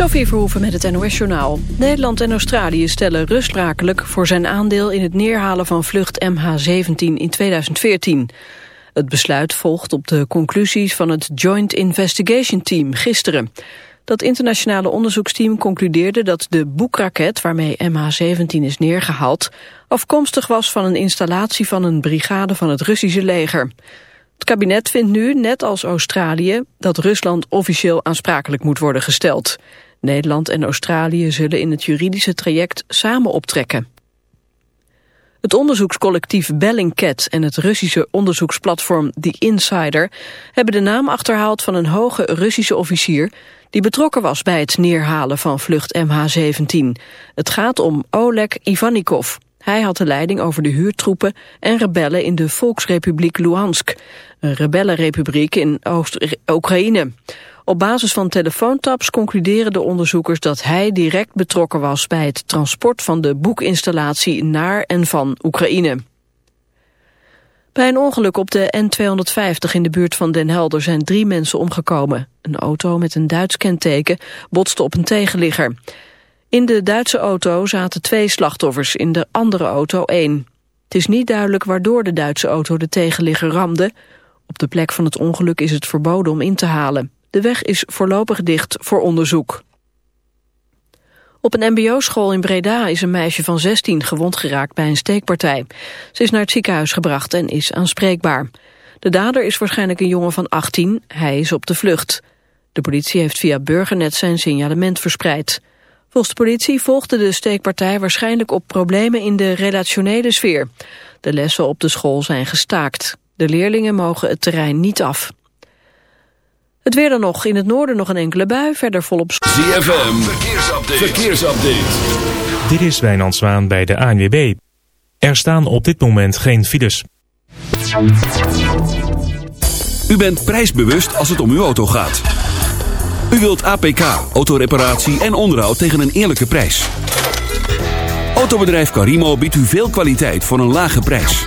Sophie Verhoeven met het NOS-journaal. Nederland en Australië stellen Rust rakelijk voor zijn aandeel in het neerhalen van vlucht MH17 in 2014. Het besluit volgt op de conclusies van het Joint Investigation Team gisteren. Dat internationale onderzoeksteam concludeerde dat de boekraket waarmee MH17 is neergehaald afkomstig was van een installatie van een brigade van het Russische leger. Het kabinet vindt nu, net als Australië, dat Rusland officieel aansprakelijk moet worden gesteld. Nederland en Australië zullen in het juridische traject samen optrekken. Het onderzoekscollectief Bellingcat en het Russische onderzoeksplatform The Insider hebben de naam achterhaald van een hoge Russische officier die betrokken was bij het neerhalen van vlucht MH17. Het gaat om Oleg Ivanikov. Hij had de leiding over de huurtroepen en rebellen in de Volksrepubliek Luhansk, een rebellenrepubliek in Oost-Oekraïne. Op basis van telefoontaps concluderen de onderzoekers dat hij direct betrokken was bij het transport van de boekinstallatie naar en van Oekraïne. Bij een ongeluk op de N250 in de buurt van Den Helder zijn drie mensen omgekomen. Een auto met een Duits kenteken botste op een tegenligger. In de Duitse auto zaten twee slachtoffers, in de andere auto één. Het is niet duidelijk waardoor de Duitse auto de tegenligger ramde. Op de plek van het ongeluk is het verboden om in te halen. De weg is voorlopig dicht voor onderzoek. Op een mbo-school in Breda is een meisje van 16 gewond geraakt bij een steekpartij. Ze is naar het ziekenhuis gebracht en is aanspreekbaar. De dader is waarschijnlijk een jongen van 18, hij is op de vlucht. De politie heeft via Burgernet zijn signalement verspreid. Volgens de politie volgde de steekpartij waarschijnlijk op problemen in de relationele sfeer. De lessen op de school zijn gestaakt. De leerlingen mogen het terrein niet af. Het weer dan nog. In het noorden nog een enkele bui. Verder volop... ZFM. Verkeersupdate. Verkeersupdate. Dit is Wijnand Zwaan bij de ANWB. Er staan op dit moment geen files. U bent prijsbewust als het om uw auto gaat. U wilt APK, autoreparatie en onderhoud tegen een eerlijke prijs. Autobedrijf Carimo biedt u veel kwaliteit voor een lage prijs.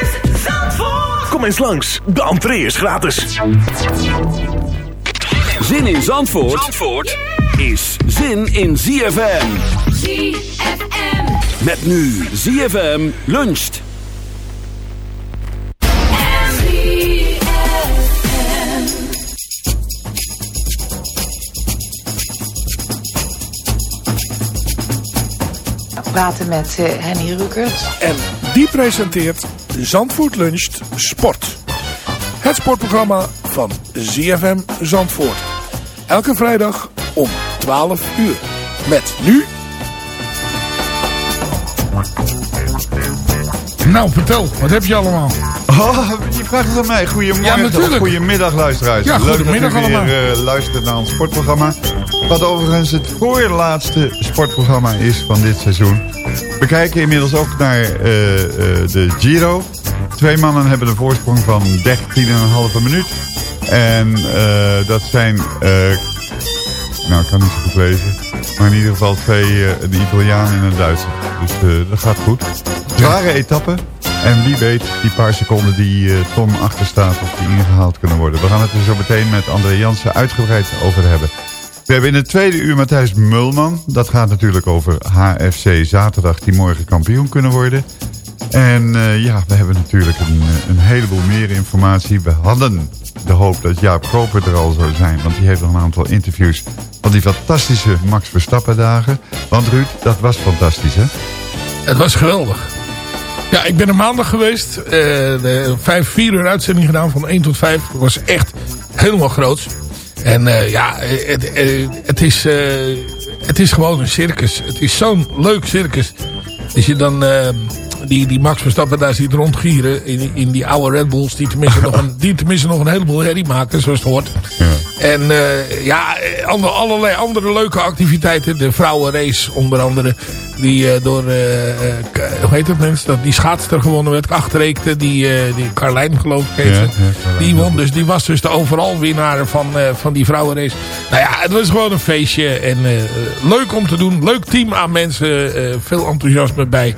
Kom eens langs, de entree is gratis. Zin in Zandvoort, Zandvoort is zin in ZFM. ZFM. Met nu ZFM luncht. praten met eh, Henny Rukert. En die presenteert Zandvoort Luncht Sport. Het sportprogramma van ZFM Zandvoort. Elke vrijdag om 12 uur. Met nu... Nou, vertel. Wat heb je allemaal? Oh, je vraagt het aan mij. Goedemorgen. Ja. Goedemiddag luisteraars. Ja, Leuk goedemiddag dat u weer allemaal. eh, luistert naar ons sportprogramma. Wat overigens het voorlaatste sportprogramma is van dit seizoen. We kijken inmiddels ook naar eh, eh, de Giro. Twee mannen hebben een voorsprong van 13,5 minuut. En eh, dat zijn... nou, ik kan niet zo goed lezen. Maar in ieder geval twee, een Italiaan en een Duitser. Dus dat gaat goed. Zware etappe. En wie weet, die paar seconden die Tom achter staat of die ingehaald kunnen worden. We gaan het er zo meteen met André Jansen uitgebreid over hebben. We hebben in het tweede uur Matthijs Mulman. Dat gaat natuurlijk over HFC zaterdag die morgen kampioen kunnen worden. En eh, ja, we hebben natuurlijk een, eh, een heleboel meer informatie. We hadden de hoop dat Jaap Koper er al zou zijn. Want die heeft nog een aantal interviews van die fantastische Max Verstappen dagen. Want Ruud, dat was fantastisch hè? Het was geweldig. Ja, ik ben er maandag geweest. eh vijf, vier uur uitzending gedaan van 1 tot 5. Het was echt helemaal groots. En eh, ja, het, eh, het, is, eh, het is gewoon een circus. Het is zo'n leuk circus. Als je dan eh, die, die Max Verstappen daar ziet rondgieren in, in die oude Red Bulls... die tenminste, nog een, die tenminste nog een heleboel herrie maken, zoals het hoort. En eh, ja, allerlei andere leuke activiteiten. De vrouwenrace onder andere. Die eh, door, K- hoe heet het mensen? Dat die schaatster gewonnen werd. Achterreekte. Die, die Carlijn geloof ik heet Ja, ja. Die won dus. Die was dus de overal winnaar van, van die vrouwenrace. Nou ja, het was gewoon een feestje. En leuk om te doen. Leuk team aan mensen. veel enthousiasme bij.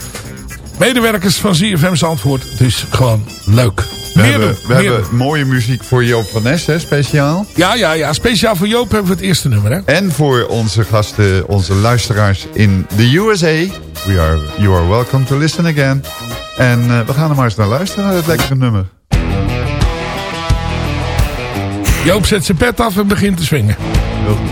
Medewerkers van ZFM Zandvoort. Dus gewoon leuk. We, Meer hebben, doen, we meer hebben doen. mooie muziek voor Joop van Nes, hè, speciaal. Ja, ja, ja. Speciaal voor Joop hebben we het eerste nummer, hè? En voor onze gasten, onze luisteraars in de USA. We are, you are welcome to listen again. En eh, we gaan er maar eens naar luisteren, naar het lekkere nummer. Joop zet zijn pet af en begint te swingen. Heel goed.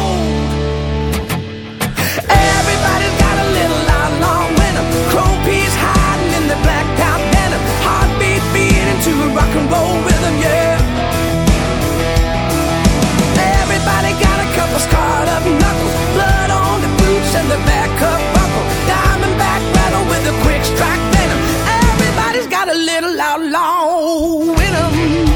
To a rock and roll rhythm, yeah. Everybody got a couple scarred up knuckles. Blood on the boots and the back up buckle. Diamondback rattle with a quick strike venom. Everybody's got a little outlaw in 'em.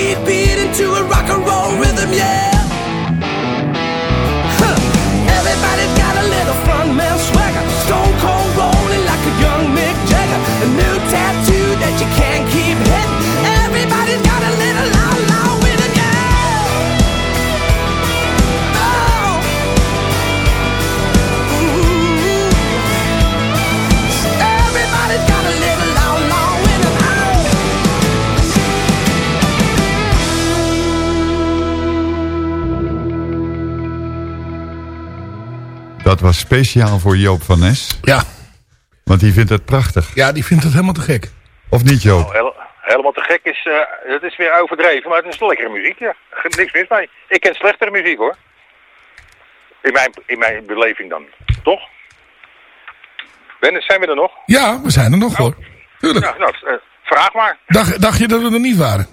Heartbeat beating into a rock Dat was speciaal voor Joop van Nes. Ja. Want die vindt het prachtig. Ja, die vindt het helemaal te gek. Of niet Joop? Nou, hele- helemaal te gek is, eh het is weer overdreven, maar het is lekkere muziek, ja. Niks mis mee. Ik ken slechtere muziek, hoor. In mijn, in mijn beleving dan. Toch? Dennis, zijn we er nog? Ja, we zijn er nog hoor. Tuurlijk. Ja, nou, eh, vraag maar. Dacht, dacht je dat we er niet waren?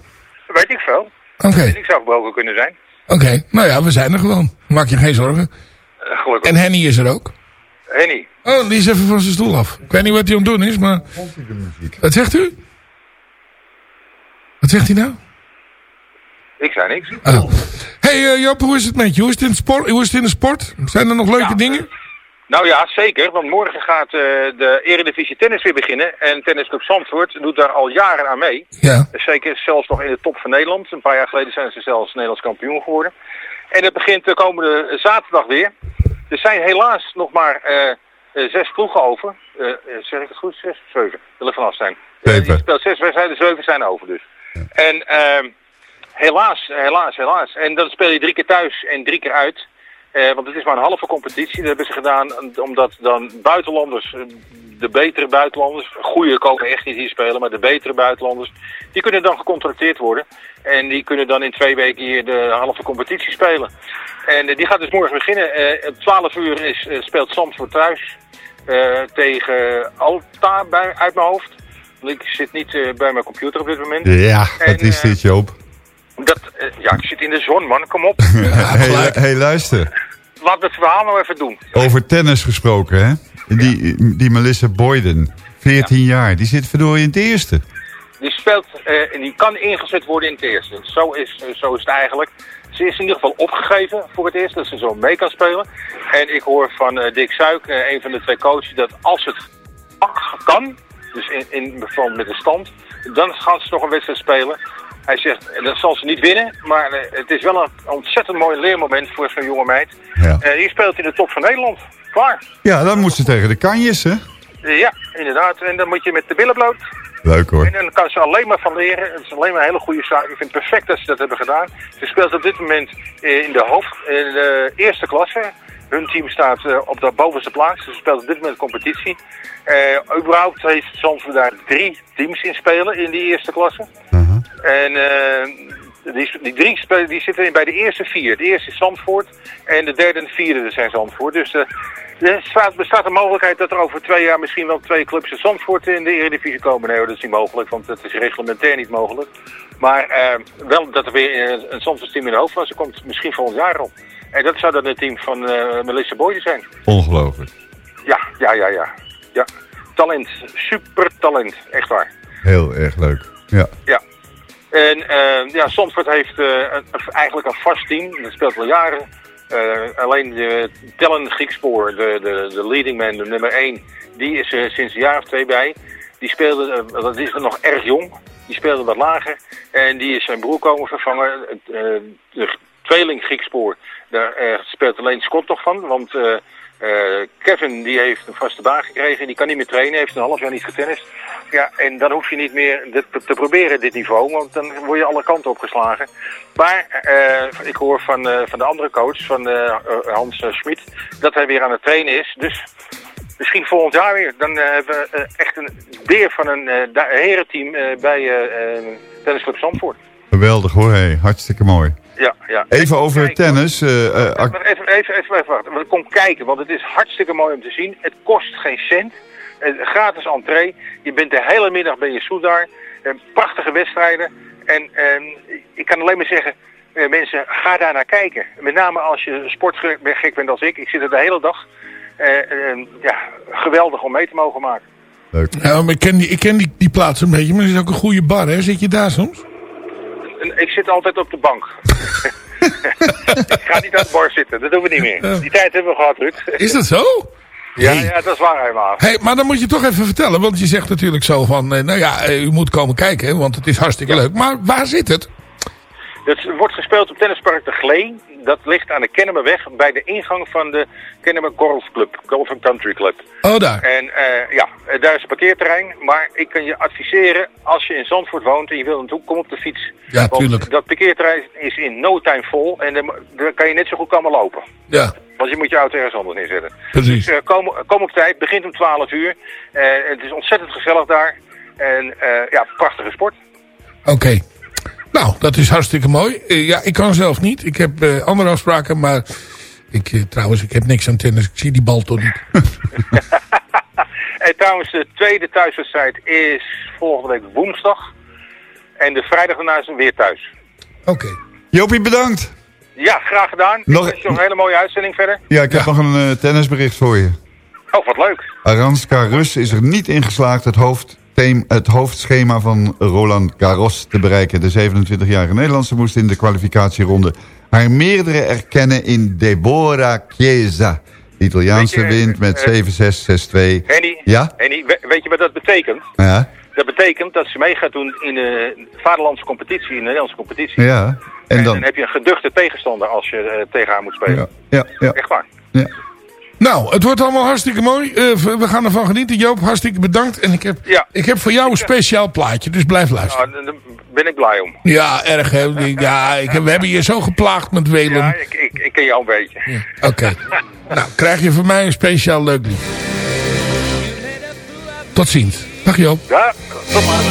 Weet ik veel. Oké, Ik zou gebroken kunnen zijn. oké. Nou ja, we zijn er gewoon. Maak je geen zorgen. Eh, gelukkig. En Henny is er ook. Henny. Oh, die is even van zijn stoel af. Ik weet niet wat hij aan het doen is, maar... Wat zegt u? Wat zegt hij nou? Ik zei niks. Oh. hey, eh, Joop, hoe is het met je? Hoe is het in de sport? Hoe is het in de sport? Zijn er nog leuke Ja, dingen? Nou ja, zeker. Want morgen gaat eh, de Eredivisie Tennis weer beginnen. En Tennisclub Zandvoort doet daar al jaren aan mee. Ja. Zeker zelfs nog in de top van Nederland. Een paar jaar geleden zijn ze zelfs Nederlands kampioen geworden. En het begint de komende zaterdag weer. Er zijn helaas nog maar eh, eh, zes ploegen over. Eh, zeg ik het goed? Zes? Zeven. Wil er vanaf zijn. Eh, Zeven. je speelt zes wedstrijden, zeven zijn over dus. En ehm, helaas, helaas, helaas. En dan speel je drie keer thuis en drie keer uit. Eh, want het is maar een halve competitie. Dat hebben ze gedaan omdat dan buitenlanders, eh, de betere buitenlanders, goede komen echt niet hier spelen, maar de betere buitenlanders, die kunnen dan gecontracteerd worden. En die kunnen dan in twee weken hier de halve competitie spelen. En eh, die gaat dus morgen beginnen. Eh 12 uur is, eh, speelt Zandvoort thuis eh, tegen Alta bij, uit mijn hoofd. Ik zit niet bij mijn computer op dit moment. Ja, En, wat is dit, Joop? Dat, eh, ja, ik zit in de zon, man. Kom op. hey, hey, luister. Laat het verhaal nou even doen. Over tennis gesproken, hè? Die, die Melissa Boyden, 14 jaar, die zit verdorie in het eerste. Die speelt eh, en die kan ingezet worden in het eerste. Zo is, eh, zo is het eigenlijk. Ze is in ieder geval opgegeven voor het eerst, dat ze zo mee kan spelen. En ik hoor van eh, Dick Suik, eh, een van de twee coaches, dat als het kan, dus in, in verband met de stand, dan gaan ze nog een wedstrijd spelen. Hij zegt, eh, dat zal ze niet winnen, maar eh, het is wel een ontzettend mooi leermoment voor zo'n jonge meid. Ja. Eh, die speelt in de top van Nederland. Klaar. Ja, dan moet ze tegen de kanjes, hè? Eh, ja, inderdaad. En dan moet je met de billen bloot. Leuk hoor. En dan kan ze alleen maar van leren. Het is alleen maar een hele goede zaak. Ik vind het perfect dat ze dat hebben gedaan. Ze speelt op dit moment eh, in de hoofd, in de eerste klasse. Hun team staat eh, op de bovenste plaats. Ze speelt op dit moment competitie. Eh überhaupt heeft Zandvoort daar drie teams in spelen in die eerste klasse. En eh, die, die drie die zitten in bij de eerste vier. De eerste is Zandvoort en de derde en de vierde zijn Zandvoort. Dus eh, er staat, bestaat een mogelijkheid dat er over twee jaar misschien wel twee clubs in Zandvoort in de Eredivisie komen. Nee dat is niet mogelijk, want het is reglementair niet mogelijk. Maar eh, wel dat er weer een, een Zandvoorts team in de hoofdklasse komt, misschien volgend jaar al. En dat zou dan het team van Melissa Boyden zijn. Ongelooflijk. Ja, ja, ja, ja. ja. Talent, super talent, echt waar. Heel erg leuk. Ja. Ja. En eh, ja, Zandvoort heeft eh, een- eigenlijk een vast team. Dat speelt al jaren. Eh, alleen de Tellen Griekspoor, de, de, de leading man, de nummer 1, die is er sinds een jaar of twee bij. Die speelde, eh, dat is nog erg jong. Die speelde wat lager. En die is zijn broer komen vervangen. Eh, de tweeling Griekspoor, daar eh, speelt alleen Scott nog van. Want eh, Kevin die heeft een vaste baan gekregen. Die kan niet meer trainen, heeft een half jaar niet getennist. Ja, en dan hoef je niet meer dit te, proberen, dit niveau, want dan word je alle kanten opgeslagen. Maar eh, ik hoor van, eh, van de andere coach, van Hans Schmid, dat hij weer aan het trainen is. Dus misschien volgend jaar weer. Dan hebben we echt een beer van een herenteam bij Tennisclub Zandvoort. Geweldig hoor, hey. hartstikke mooi. Ja. Even over tennis. eh, eh, even, even, even, even wachten. Want Kom kijken, want het is hartstikke mooi om te zien. Het kost geen cent. Eh, gratis entree. Je bent de hele middag ben je zoet daar. Eh, prachtige wedstrijden. En eh, ik kan alleen maar zeggen, mensen, ga daar naar kijken. Met name als je sportgek bent als ik. Ik zit er de hele dag. Eh, eh, ja, geweldig om mee te mogen maken. leuk. Ja, maar ik ken, die, ik ken die, die plaats een beetje, maar het is ook een goede bar, hè? Zit je daar soms? Ik zit altijd op de bank. ik ga niet aan het bar zitten, dat doen we niet meer. Die tijd hebben we gehad, Ruud. Is dat zo? Ja, Hey. ja, dat is waar helemaal. Hey, maar dan moet je toch even vertellen, want je zegt natuurlijk zo van, eh, nou ja, eh, u moet komen kijken, want het is hartstikke leuk. Maar waar zit het? Het wordt gespeeld op tennispark De Glee. Dat ligt aan de Kennemerweg bij de ingang van de Kennemer Golf Club, Golf and Country Club. Oh, daar. En eh, ja, daar is parkeerterrein. Maar ik kan je adviseren, als je in Zandvoort woont en je wil naartoe, kom op de fiets. Ja, Want tuurlijk. dat parkeerterrein is in no time vol en dan dan kan je net zo goed komen lopen. Ja, Want je moet je auto ergens anders neerzetten. precies. Dus eh, kom, kom op tijd, begint om 12 uur. Eh, het is ontzettend gezellig daar. En ja, prachtige sport. Oké. Nou, dat is hartstikke mooi. Eh, ja, ik kan zelf niet. Ik heb eh, andere afspraken, maar ik, eh, trouwens, ik heb niks aan tennis. Ik zie die bal toch niet. En trouwens, de tweede thuiswedstrijd is volgende week woensdag. En de vrijdag daarna is hem weer thuis. Oké. Jopie, bedankt. Ja, graag gedaan. Nog- een hele mooie uitzending verder. Ja, ik heb nog een tennisbericht voor je. Oh, wat leuk. Aranska Rus is er niet in geslaagd het hoofd thema, het hoofdschema van Roland Garros te bereiken. De 27-jarige Nederlandse moest in de kwalificatieronde haar meerdere erkennen in Deborah Chiesa. De Italiaanse wint met eh, 7-6, 6-2. Henny, Ja? Henny, weet je wat dat betekent? Ja, Dat betekent dat ze mee gaat doen in de vaderlandse competitie, in de Nederlandse competitie. ja. En En dan dan... heb je een geduchte tegenstander als je eh, tegen haar moet spelen. Ja, ja, ja. Echt waar. ja. Nou, het wordt allemaal hartstikke mooi. Eh, we gaan ervan genieten. Joop, hartstikke bedankt. En ik heb, Ja. ik heb voor jou een speciaal plaatje, dus blijf luisteren. Nou, daar ben ik blij om. Ja, erg hè. Ja, ik, heb- we hebben je zo geplaagd met Welen. Ja, ik, ik, ik ken jou een beetje. Oké. nou, krijg je van mij een speciaal leuk lied. Tot ziens. Dag Joop. Ja, tot maar.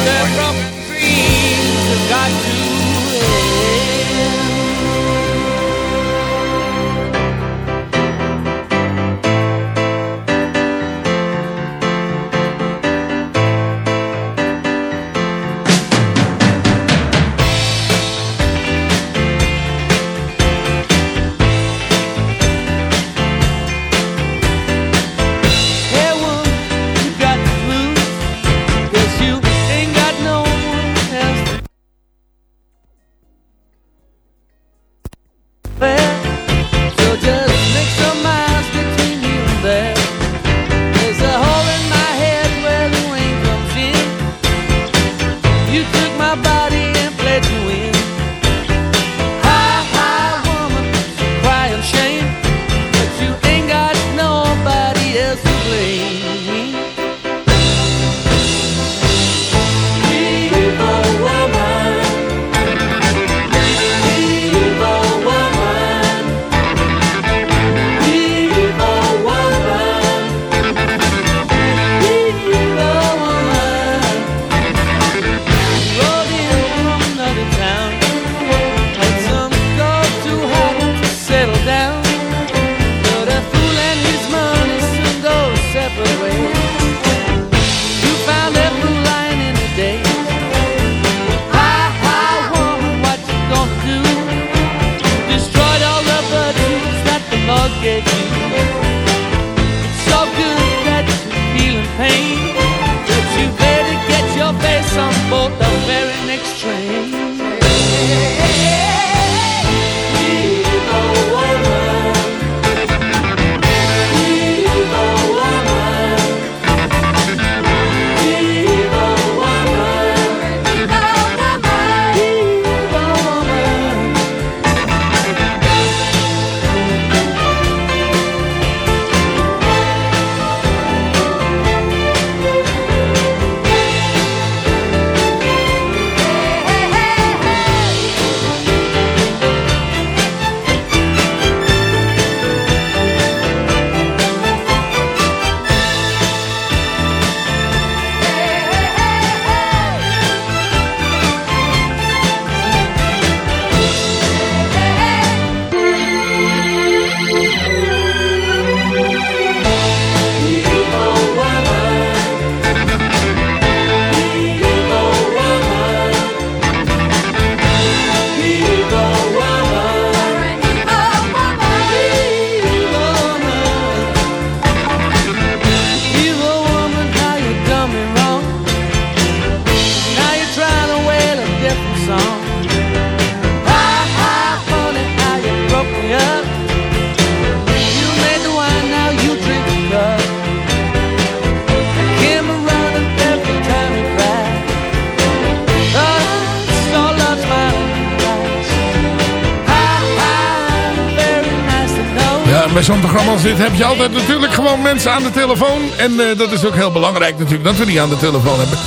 Bij zo'n programma als dit heb je altijd natuurlijk gewoon mensen aan de telefoon. En eh, dat is ook heel belangrijk natuurlijk dat we die aan de telefoon hebben.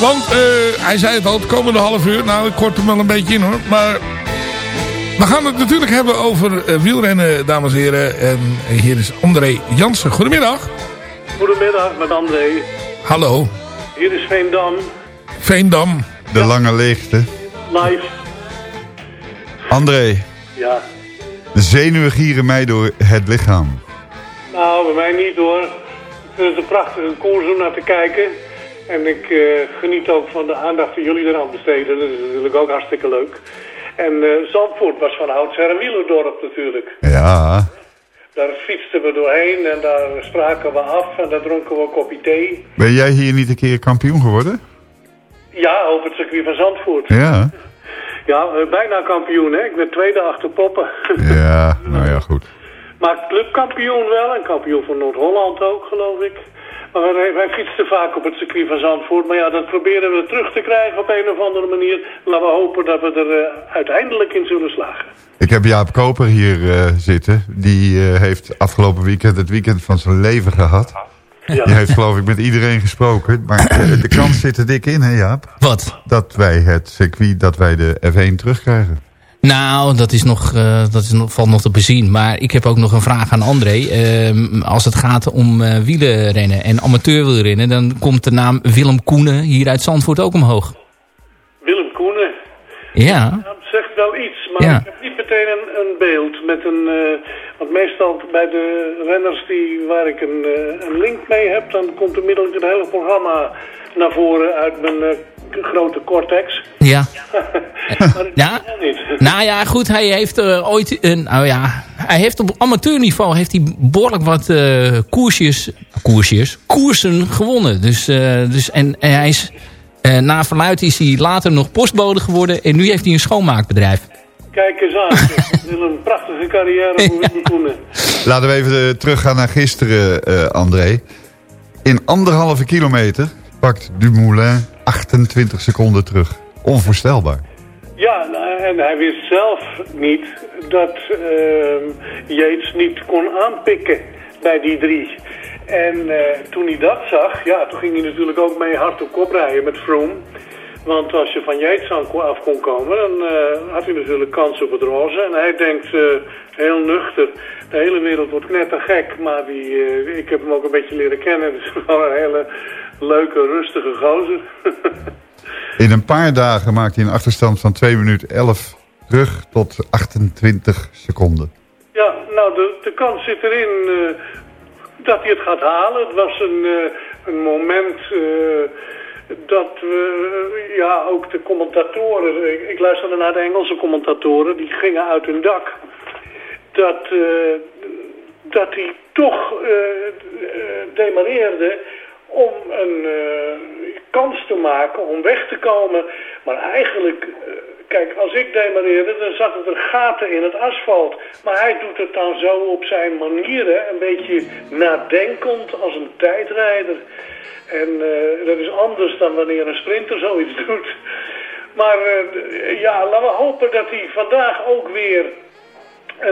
Want eh, hij zei het al, het komende half uur. Nou, ik kort hem wel een beetje in hoor. Maar we gaan het natuurlijk hebben over eh, wielrennen, dames en heren. En hier is André Jansen. Goedemiddag. Goedemiddag met André. Hallo. Hier is Veendam, Veendam. De lange leegte. live. André, Ja. De zenuwen gieren mij door het lichaam. Nou, bij mij niet hoor. Ik vind het een prachtige koers om naar te kijken. En ik eh, geniet ook van de aandacht die jullie eraan besteden. Dat is natuurlijk ook hartstikke leuk. En eh, Zandvoort was van oudsher een wielerdorp natuurlijk. Ja, Daar fietsten we doorheen en daar spraken we af en daar dronken we een kopje thee. Ben jij hier niet een keer kampioen geworden? Ja, op het circuit van Zandvoort. Ja. Ja, eh, bijna kampioen, hè. Ik ben tweede achter Poppen. Ja, nou ja, goed. Maar clubkampioen wel en kampioen van Noord-Holland ook, geloof ik. Maar wij, wij fietsten vaak op het circuit van Zandvoort. Maar ja, dat proberen we terug te krijgen op een of andere manier. Laten we hopen dat we er eh, uiteindelijk in zullen slagen. Ik heb Jaap Koper hier eh, zitten. Die heeft afgelopen weekend het weekend van zijn leven gehad. Ja. Die heeft geloof ik met iedereen gesproken. Maar eh, de kans zit er dik in, hè Jaap? Wat? Dat wij het circuit, dat wij de F1 terugkrijgen. Nou, dat, is nog, eh, dat is nog, valt nog te bezien. Maar ik heb ook nog een vraag aan André. Ehm, als het gaat om uh, wielenrennen en amateurwielrennen... dan komt de naam Willem Koenen hier uit Zandvoort ook omhoog. Willem Koenen. Ja. Dat zegt wel iets, maar Ja. ik heb niet meteen een, een beeld met een... want meestal bij de renners die, waar ik een, eh, een link mee heb... dan komt onmiddellijk het hele programma naar voren uit mijn eh, grote cortex. Ja. Ja? Nou ja, goed, hij heeft eh, ooit... een nou ja, hij heeft op amateurniveau heeft hij behoorlijk wat eh, koersjes, koersjes, koersen gewonnen. Dus, dus, en, en hij is... na verluid is hij later nog postbode geworden. En nu heeft hij een schoonmaakbedrijf. Kijk eens aan. een prachtige carrière voor Willem Koenen. Laten we even eh, teruggaan naar gisteren, eh, André. In anderhalve kilometer pakt Dumoulin 28 seconden terug. Onvoorstelbaar. Ja, nou, en hij wist zelf niet dat ehm Yates niet kon aanpikken bij die drie. En eh, toen hij dat zag, ja, toen ging hij natuurlijk ook mee hard op kop rijden met Froome. Want als je van Yates af kon komen, dan eh, had hij natuurlijk kans op het roze. En hij denkt eh, heel nuchter, de hele wereld wordt knettergek. Maar die, eh, ik heb hem ook een beetje leren kennen. Het is wel een hele leuke, rustige gozer. In een paar dagen maakt hij een achterstand van 2 minuten 11 terug tot 28 seconden. Ja, nou, de, de kans zit erin dat hij het gaat halen. Het was een, een moment dat we, ja, ook de commentatoren, ik, ik luisterde naar de Engelse commentatoren, die gingen uit hun dak. Dat, eh, dat hij toch eh, eh, demareerde om een kans te maken om weg te komen. Maar eigenlijk, kijk, als ik demareerde, dan zaten er gaten in het asfalt. Maar hij doet het dan zo op zijn manier, hè, een beetje nadenkend als een tijdrijder. En eh, dat is anders dan wanneer een sprinter zoiets doet. Maar eh, ja, laten we hopen dat hij vandaag ook weer eh,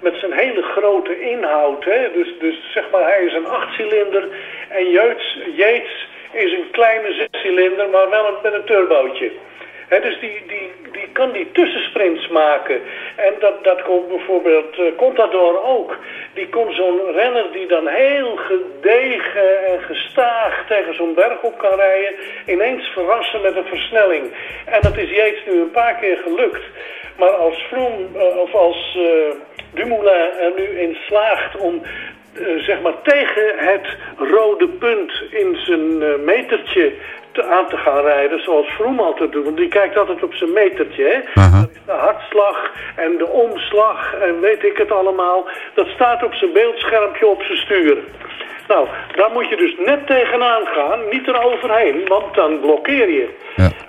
met zijn hele grote inhoud, hè? Dus, dus zeg maar, hij is een achtcilinder en Yates is een kleine zescilinder, maar wel met een turbootje. Dus die, die, die kan die tussensprints maken. En dat, dat bijvoorbeeld eh, Contador ook. Die kon zo'n renner die dan heel gedegen en gestaag tegen zo'n berg op kan rijden... ineens verrassen met een versnelling. En dat is Yates nu een paar keer gelukt. Maar als Froome, eh, of als eh, Dumoulin er nu in slaagt om zeg maar tegen het rode punt in zijn eh, metertje te, aan te gaan rijden, zoals Froome altijd doet. Want die kijkt altijd op zijn metertje, hè. Dat is de hartslag en de omslag en weet ik het allemaal. Dat staat op zijn beeldschermpje op zijn stuur. Nou, daar moet je dus net tegenaan gaan, niet eroverheen, want dan blokkeer je.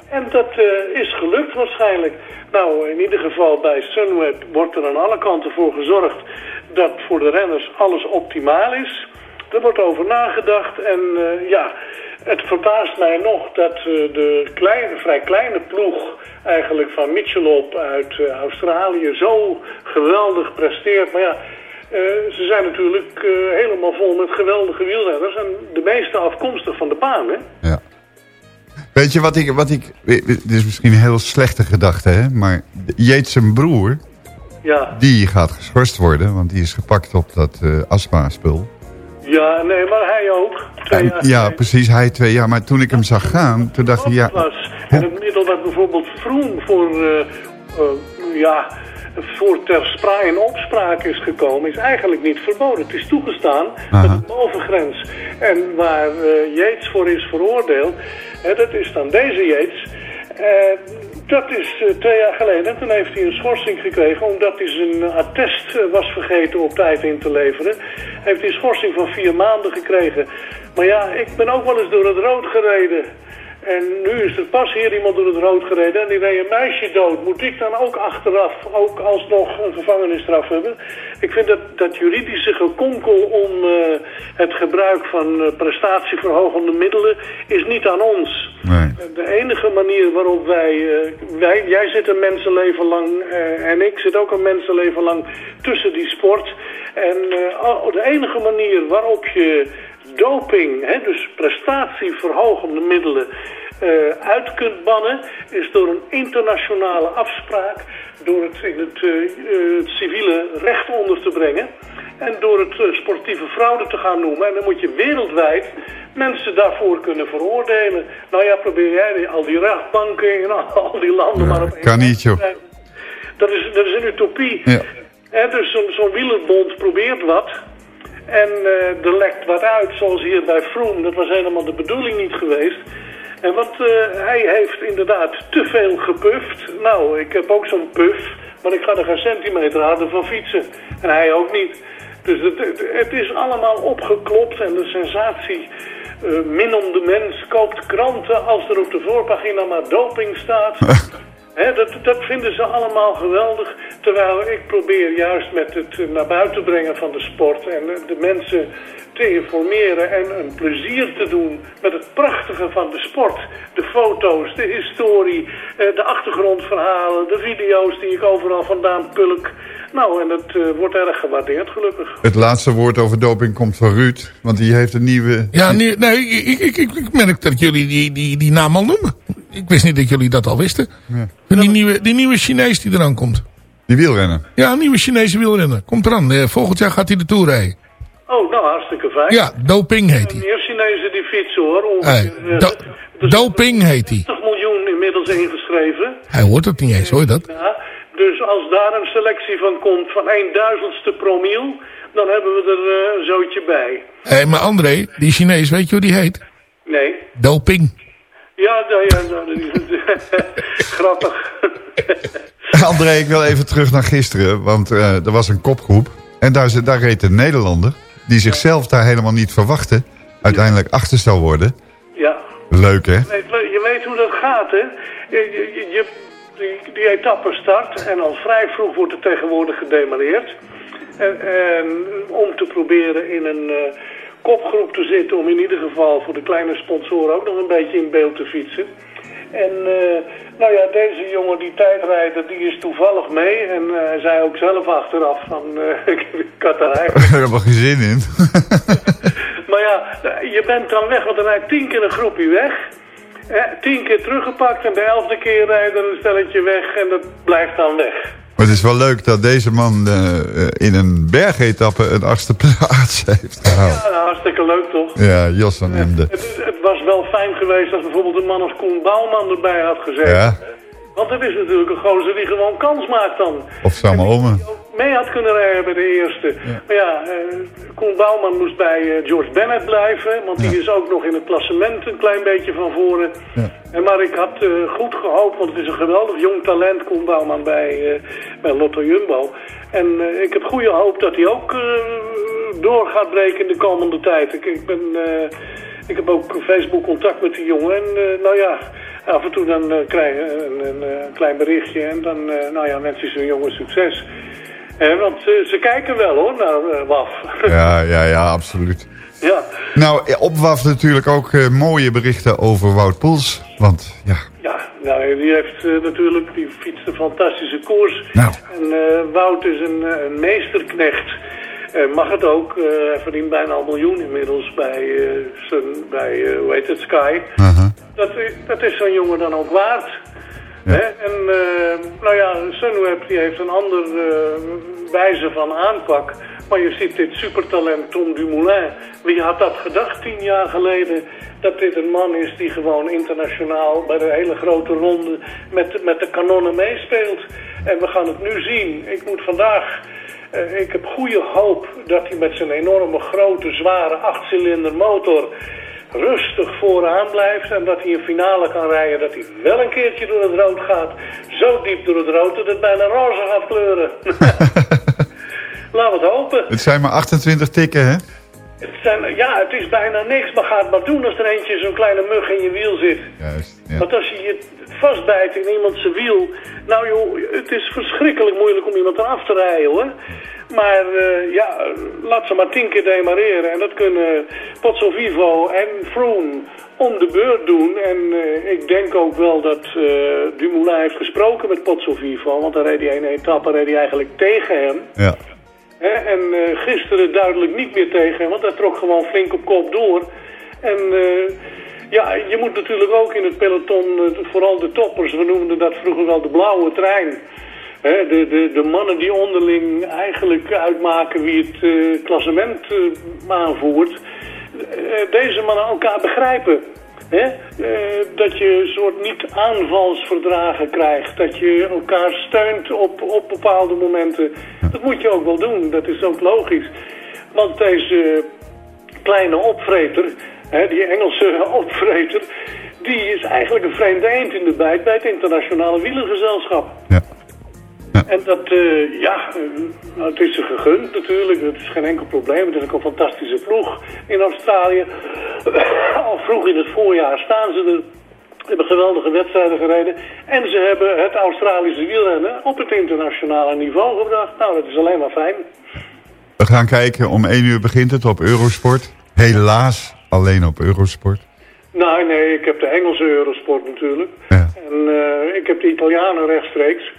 En dat eh, is gelukt waarschijnlijk. Nou, in ieder geval bij Sunweb wordt er aan alle kanten voor gezorgd dat voor de renners alles optimaal is. Er wordt over nagedacht en eh, ja, het verbaast mij nog dat eh, de kleine, vrij kleine ploeg eigenlijk van Michelop uit eh, Australië zo geweldig presteert. Maar ja, ze zijn natuurlijk helemaal vol met geweldige wielrenners en de meeste afkomstig van de baan, hè? Weet je wat ik... Wat ik dit is misschien een heel slechte gedachte, hè? Maar Jeet zijn broer, Ja. die gaat geschorst worden. Want die is gepakt op dat eh astma-spul. Ja, nee, maar hij ook. Twee En- jaar ja, precies. Hij twee jaar. Maar toen ik hem zag gaan, toen dacht ik... Ja, was. En het middel dat bijvoorbeeld Vroom voor, eh, eh, ja, voor ter spra in opspraak is gekomen, is eigenlijk niet verboden. Het is toegestaan met een bovengrens. En waar eh Yates voor is veroordeeld, hè, dat is dan deze Yates. Eh, Dat is uh, twee jaar geleden. Toen heeft hij een schorsing gekregen omdat hij zijn attest uh, was vergeten op tijd in te leveren. Heeft hij een schorsing van vier maanden gekregen. Maar ja, ik ben ook wel eens door het rood gereden. En nu is er pas hier iemand door het rood gereden en die reed een meisje dood. Moet ik dan ook achteraf, ook alsnog een gevangenisstraf hebben? Ik vind dat, dat juridische gekonkel om uh, het gebruik van uh, prestatieverhogende middelen is niet aan ons. Nee. De enige manier waarop wij, uh, wij jij zit een mensenleven lang en ik zit ook een mensenleven lang tussen die sport. En oh, de enige manier waarop je doping, hè, dus prestatieverhogende middelen, uh, uit kunt bannen, is door een internationale afspraak, door het in het, uh, het civiele recht onder te brengen en door het uh, sportieve fraude te gaan noemen. En dan moet je wereldwijd mensen daarvoor kunnen veroordelen. Nou ja, probeer jij al die rechtbanken in al die landen ja, maar op Kan niet, joh. Dat is, dat is een utopie. Ja. Dus zo'n zo wielerbond probeert wat... En uh, er lekt wat uit, zoals hier bij Froome. Dat was helemaal de bedoeling niet geweest. En wat uh, hij heeft inderdaad te veel gepufft. Nou, ik heb ook zo'n puff, maar ik ga er geen centimeter harder van fietsen. En hij ook niet. Dus het, het, is allemaal opgeklopt en de sensatie... Uh, minende mens koopt kranten als er op de voorpagina maar doping staat. He, dat, dat, vinden ze allemaal geweldig. Terwijl ik probeer juist met het naar buiten brengen van de sport en de mensen te informeren en een plezier te doen met het prachtige van de sport. De foto's, de historie, de achtergrondverhalen, de video's die ik overal vandaan pulk. Nou, en dat uh, wordt erg gewaardeerd, gelukkig. Het laatste woord over doping komt van Ruud, want die heeft een nieuwe... Ja, nee, nee ik, ik, ik, ik merk dat jullie die, die, die naam al noemen. Ik wist niet dat jullie dat al wisten. Ja. Die, nieuwe, die nieuwe Chinees die eraan komt. Die wielrenner? Ja, een nieuwe Chinese wielrenner. Komt eraan. Eh, volgend jaar gaat hij de Tour rijden. Oh, nou, hartstikke fijn. Ja, Doping heet hij. Meer Chinezen die fietsen, hoor. Hey, do dus doping heet hij. 80 miljoen inmiddels ingeschreven. Hij hoort het niet eens, hoor je dat? Ja, dus als daar een selectie van komt van 1 duizendste promiel... dan hebben we er uh, een zootje bij. Hé, hey, maar André, die Chinees, weet je hoe die heet? Nee. Doping. Ja, nou, ja nou, grappig. André, ik wil even terug naar gisteren, want uh, er was een kopgroep. En daar, daar reed een Nederlander, die zichzelf daar helemaal niet verwachtte, uiteindelijk achter zou worden. Ja. Leuk, hè? Je weet, je weet hoe dat gaat, hè? Je, je, je, die, die etappe start en al vrij vroeg wordt er tegenwoordig gedemareerd. En, en om te proberen in een... Uh, kopgroep te zitten om in ieder geval voor de kleine sponsoren ook nog een beetje in beeld te fietsen. En uh, nou ja, deze jongen, die tijdrijder, die is toevallig mee. En uh, hij zei ook zelf achteraf van, uh, ik had daar eigenlijk... helemaal geen zin in. maar ja, je bent dan weg, want dan rijdt tien keer een groepje weg. Eh, tien keer teruggepakt en de elfde keer rijdt er een stelletje weg en dat blijft dan weg. Maar het is wel leuk dat deze man uh, in een bergetappe een achtste plaats heeft gehaald. Ja, nou, hartstikke leuk toch? Ja, Jos van Emden. Het, het, was wel fijn geweest als bijvoorbeeld een man als Koen Bouwman erbij had gezeten. Ja. Want het is natuurlijk een gozer die gewoon kans maakt dan. Of Samen Omen. Mee had kunnen rijden bij de eerste. Ja. Maar ja, uh, Koen Bouwman moest bij uh, George Bennett blijven. Want ja. die is ook nog in het klassement een klein beetje van voren. Ja. En maar ik had uh, goed gehoopt, want het is een geweldig jong talent, Koen Bouwman bij, bij Lotto Jumbo. En ik heb goede hoop dat hij ook door gaat breken in de komende tijd. Ik, ik ben, ik heb ook Facebook contact met die jongen. En nou ja af en toe dan krijg je een, een, een, klein berichtje en dan nou ja, wens je zo'n jongen succes. Eh, want ze kijken wel hoor naar WAF. Ja, ja, ja, absoluut. Ja. Nou, op WAF natuurlijk ook mooie berichten over Wout Poels. Want ja... Ja, nou, die heeft natuurlijk, die fietst een fantastische koers. Nou. En Wout is een, een meesterknecht. Mag het ook. Hij verdient bijna een miljoen inmiddels bij, zijn, bij hoe heet het, Sky. -huh. Dat, dat is zo'n jongen dan ook waard. En nou ja, Sunweb die heeft een andere wijze van aanpak. Maar je ziet dit supertalent Tom Dumoulin. Wie had dat gedacht tien jaar geleden? Dat dit een man is die gewoon internationaal bij de hele grote ronde met, met de kanonnen meespeelt. En we gaan het nu zien. Ik moet vandaag... Uh, ik heb goede hoop dat hij met zijn enorme grote, zware achtcilinder motor rustig vooraan blijft en dat hij een finale kan rijden. Dat hij wel een keertje door het rood gaat. Zo diep door het rood dat het bijna roze gaat kleuren. Laten we het hopen. Het zijn maar 28 tikken, hè? Het zijn, ja, het is bijna niks, maar ga het maar doen als er eentje zo'n kleine mug in je wiel zit. Juist, ja. Want als je je vastbijt in iemand zijn wiel... Nou joh, het is verschrikkelijk moeilijk om iemand eraf te rijden hoor. Maar eh, ja, laat ze maar tien keer demareren. En dat kunnen Pozzo Vivo en Froome om de beurt doen. En eh, ik denk ook wel dat eh Dumoulin heeft gesproken met Pozzo Vivo. Want dan reed hij een etappe reed hij eigenlijk tegen hem. Ja. En eh, gisteren duidelijk niet meer tegen want hij trok gewoon flink op kop door. En eh, ja, je moet natuurlijk ook in het peloton, eh, vooral de toppers, we noemden dat vroeger wel de blauwe trein. De, de, de mannen die onderling eigenlijk uitmaken wie het klassement aanvoert. Deze mannen elkaar begrijpen. Hè? Eh, dat je een soort niet-aanvalsverdragen krijgt. Dat je elkaar steunt op, op bepaalde momenten. Dat moet je ook wel doen. Dat is ook logisch. Want deze kleine opvreter, hè, die Engelse opvreter... die is eigenlijk een vreemde eend in de bijt bij het internationale wielergezelschap. En dat, eh, ja, eh, nou, het is ze gegund natuurlijk. Het is geen enkel probleem. Het is ook een fantastische ploeg in Australië. Al vroeg in het voorjaar staan ze er. Hebben geweldige wedstrijden gereden. En ze hebben het Australische wielrennen op het internationale niveau gebracht. Nou, dat is alleen maar fijn. We gaan kijken, om 1 uur begint het op Eurosport. Helaas alleen op Eurosport. Nou, nee, ik heb de Engelse Eurosport natuurlijk. En eh, ik heb de Italianen rechtstreeks.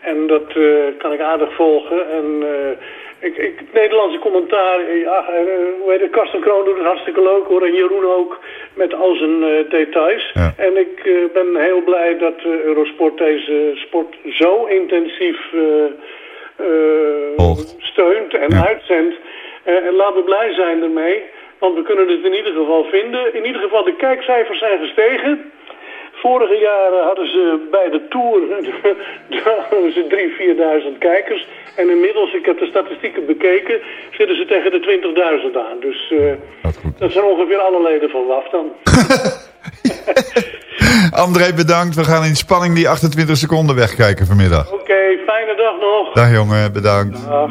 En dat eh, kan ik aardig volgen. En eh, ik, ik, het Nederlandse commentaar, ja, eh, hoe heet het, Karsten Kroon doet het hartstikke leuk hoor. En Jeroen ook, met al zijn details. En ik ben heel blij dat Eurosport deze sport zo intensief steunt en uitzendt. En laten we blij zijn ermee. Want we kunnen het in ieder geval vinden. In ieder geval, de kijkcijfers zijn gestegen. Vorige jaren hadden ze bij de Tour ze 3.000, 4.000 kijkers. En inmiddels, ik heb de statistieken bekeken, zitten ze tegen de 20.000 aan. Dus eh, dat zijn ongeveer alle leden van WAF dan. André, bedankt. We gaan in spanning die 28 seconden wegkijken vanmiddag. Oké, fijne dag nog. Dag jongen, bedankt. Dag.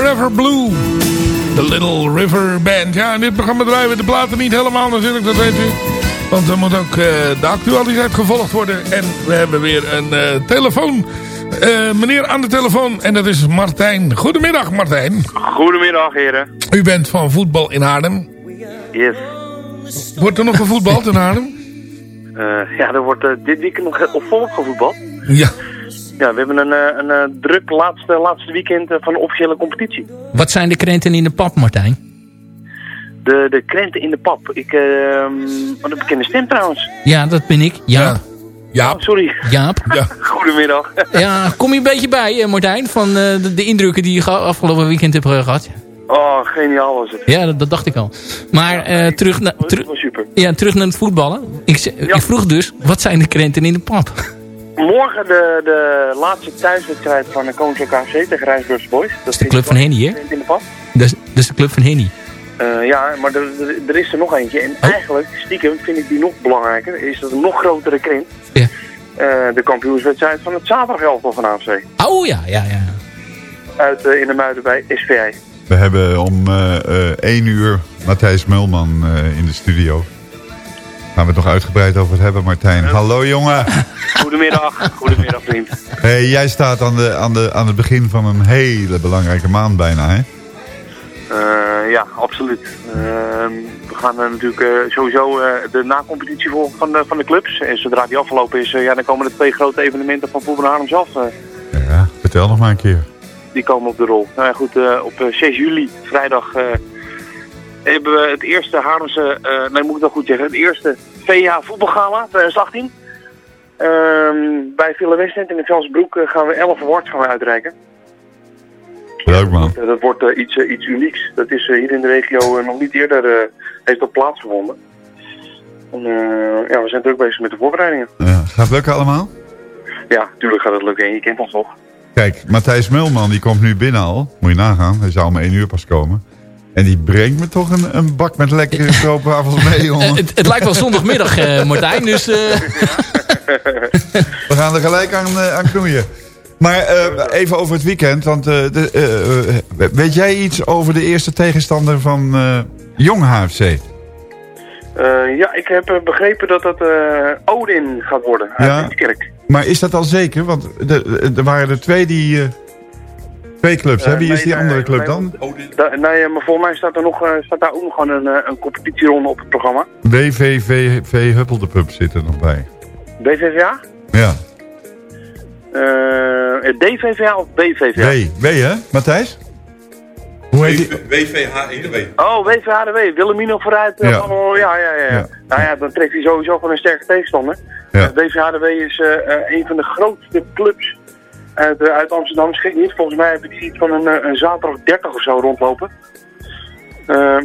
Forever Blue. The Little River Band. Ja, in dit programma draaien we de platen niet helemaal natuurlijk, dat weet u. Want er moet ook uh, de actualiteit gevolgd worden. En we hebben weer een uh, telefoon. Uh, meneer aan de telefoon. En dat is Martijn. Goedemiddag Martijn. Goedemiddag heren. U bent van voetbal in Haarlem. Yes. Wordt er nog gevoetbald in Haarlem? ja, er wordt dit weekend nog op volop gevoetbald. Ja. Ja, we hebben een, een, een druk laatste, laatste weekend van de officiële competitie. Wat zijn de krenten in de pap, Martijn? De, de krenten in de pap. Ik, uh, wat een bekende stem trouwens. Ja, dat ben ik. Jaap. Ja. Oh, sorry. Jaap. Ja. Goedemiddag. ja, kom je een beetje bij, Martijn, van uh, de, de, indrukken die je afgelopen weekend hebt gehad? Oh, geniaal was het. Ja, dat, dat dacht ik al. Maar uh, terug, na, teru super. Ja, terug naar het voetballen. Ik, ja. ik vroeg dus, wat zijn de krenten in de pap? Morgen de, de laatste thuiswedstrijd van de Koninklijke AFC tegen Rijsburgse Boys. Dat is de club van Henny, hè? In de pap. Dat is, dat is de club van Henny. Uh, ja, maar er, er, er, is er nog eentje. En oh. eigenlijk, stiekem, vind ik die nog belangrijker. Is dat een nog grotere krent. Ja. Uh, de kampioenswedstrijd van het zaterdag van AFC. Oh ja, ja, ja. Uit uh, in de Muiden bij SVI. We hebben om 1 uur Matthijs Mulman in de studio. Gaan we het nog uitgebreid over het hebben, Martijn. Hallo jongen. Goedemiddag, goedemiddag vriend. Hey, jij staat aan, de, aan, de, aan het begin van een hele belangrijke maand bijna, hè? Uh, ja, absoluut. Uh, we gaan uh, natuurlijk sowieso de na-competitie volgen van de, van de clubs. En zodra die afgelopen is, ja, dan komen de twee grote evenementen van Voetbal Haarlem zelf. ja, vertel nog maar een keer. Die komen op de rol. Nou ja, goed, op 6 juli, vrijdag, hebben we het eerste Haarlemse, nee moet ik dat goed zeggen, het eerste VH voetbalgala 2018. bij Villa Westend in de Velsbroek gaan we 11 awards gaan we uitreiken. Leuk man. Dat, dat wordt uh, iets, iets unieks. Dat is hier in de regio nog niet eerder heeft dat plaatsgevonden. En, ja, we zijn druk bezig met de voorbereidingen. Ja, gaat het lukken allemaal? Ja, natuurlijk gaat het lukken. En je kent ons toch? Kijk, Matthijs Mulman die komt nu binnen al. Moet je nagaan. Hij zou om één uur pas komen. En die brengt me toch een, een bak met lekkere stroopwafels mee, jongen. het, het, lijkt wel zondagmiddag, Martijn. Dus, we gaan er gelijk aan, aan knoeien. Maar uh, even over het weekend. Want uh, de, uh, weet jij iets over de eerste tegenstander van Jong HFC? ja, ik heb begrepen dat dat Odin gaat worden uit de kerk. Maar is dat al zeker? Want er waren er twee die... twee clubs, hè? Wie nee, is die nee, andere club nee, dan? Da, nee, maar volgens mij staat, er nog, staat daar ook nog gewoon een, een competitieronde op het programma. WVVV Huppeldepup zit er nog bij. WVVA? Ja. Uh, DVVA of BVVA? W, W hè, Matthijs? Hoe heet die? WVH-EDW. Oh, WVH-EDW. Willemino vooruit. Ja. Oh, ja, ja, ja, ja. Nou ja, dan trekt hij sowieso van een sterke tegenstander. Ja. WVH-EDW is uh, een van de grootste clubs uit, uit Amsterdam. Schrik niet. Volgens mij heb ik iets van een, een zaterdag 30 of zo rondlopen.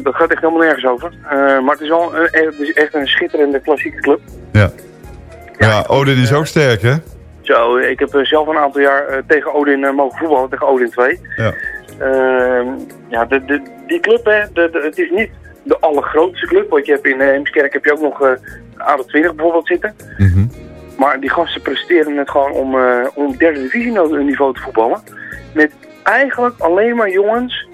dat gaat echt helemaal nergens over. maar het is, wel, het is echt een schitterende klassieke club. Ja. Ja, Odin is ook sterk, hè? Zo, ik heb zelf een aantal jaar uh, tegen Odin uh, mogen voetballen, tegen Odin 2. Ja, uh, ja de, de, die club, hè, de, het is niet de allergrootste club. Want je hebt in Heemskerk heb je ook nog ADO 20 bijvoorbeeld zitten. Mm -hmm. Maar die gasten presteren het gewoon om, om derde divisie niveau te voetballen. Met eigenlijk alleen maar jongens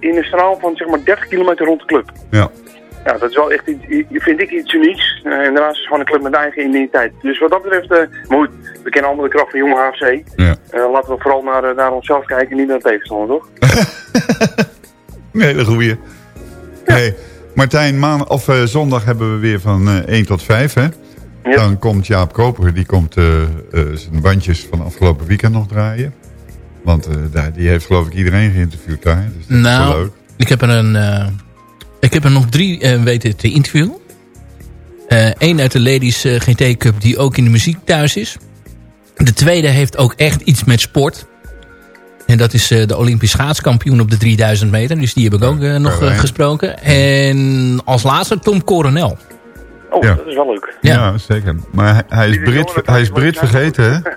in een straal van zeg maar 30 kilometer rond de club. Ja. Ja, dat is wel echt iets, vind ik iets unieks. Uh, en daarnaast is het gewoon een club met eigen identiteit. Dus wat dat betreft, uh, maar goed, we kennen allemaal de kracht van jonge HFC. Ja. Uh, laten we vooral naar, naar onszelf kijken, niet naar de tegenstander, toch? nee, dat goeie. Ja. Hey, Martijn, maan, of zondag hebben we weer van 1 tot 5, hè? Dan komt Jaap Koper, die komt zijn bandjes van afgelopen weekend nog draaien. Want daar, die heeft geloof ik iedereen geïnterviewd daar. Dus dat nou, is wel leuk. ik heb er een... Ik heb er nog drie weten te interviewen. Eén uit de Ladies GT Cup die ook in de muziek thuis is. De tweede heeft ook echt iets met sport. En dat is de Olympisch schaatskampioen op de 3000 meter. Dus die heb ik ook nog gesproken. En als laatste Tom Coronel. Oh, ja. dat is wel leuk. Ja, ja zeker. Maar hij, hij is Brit, hij is Brit vergeten, hè?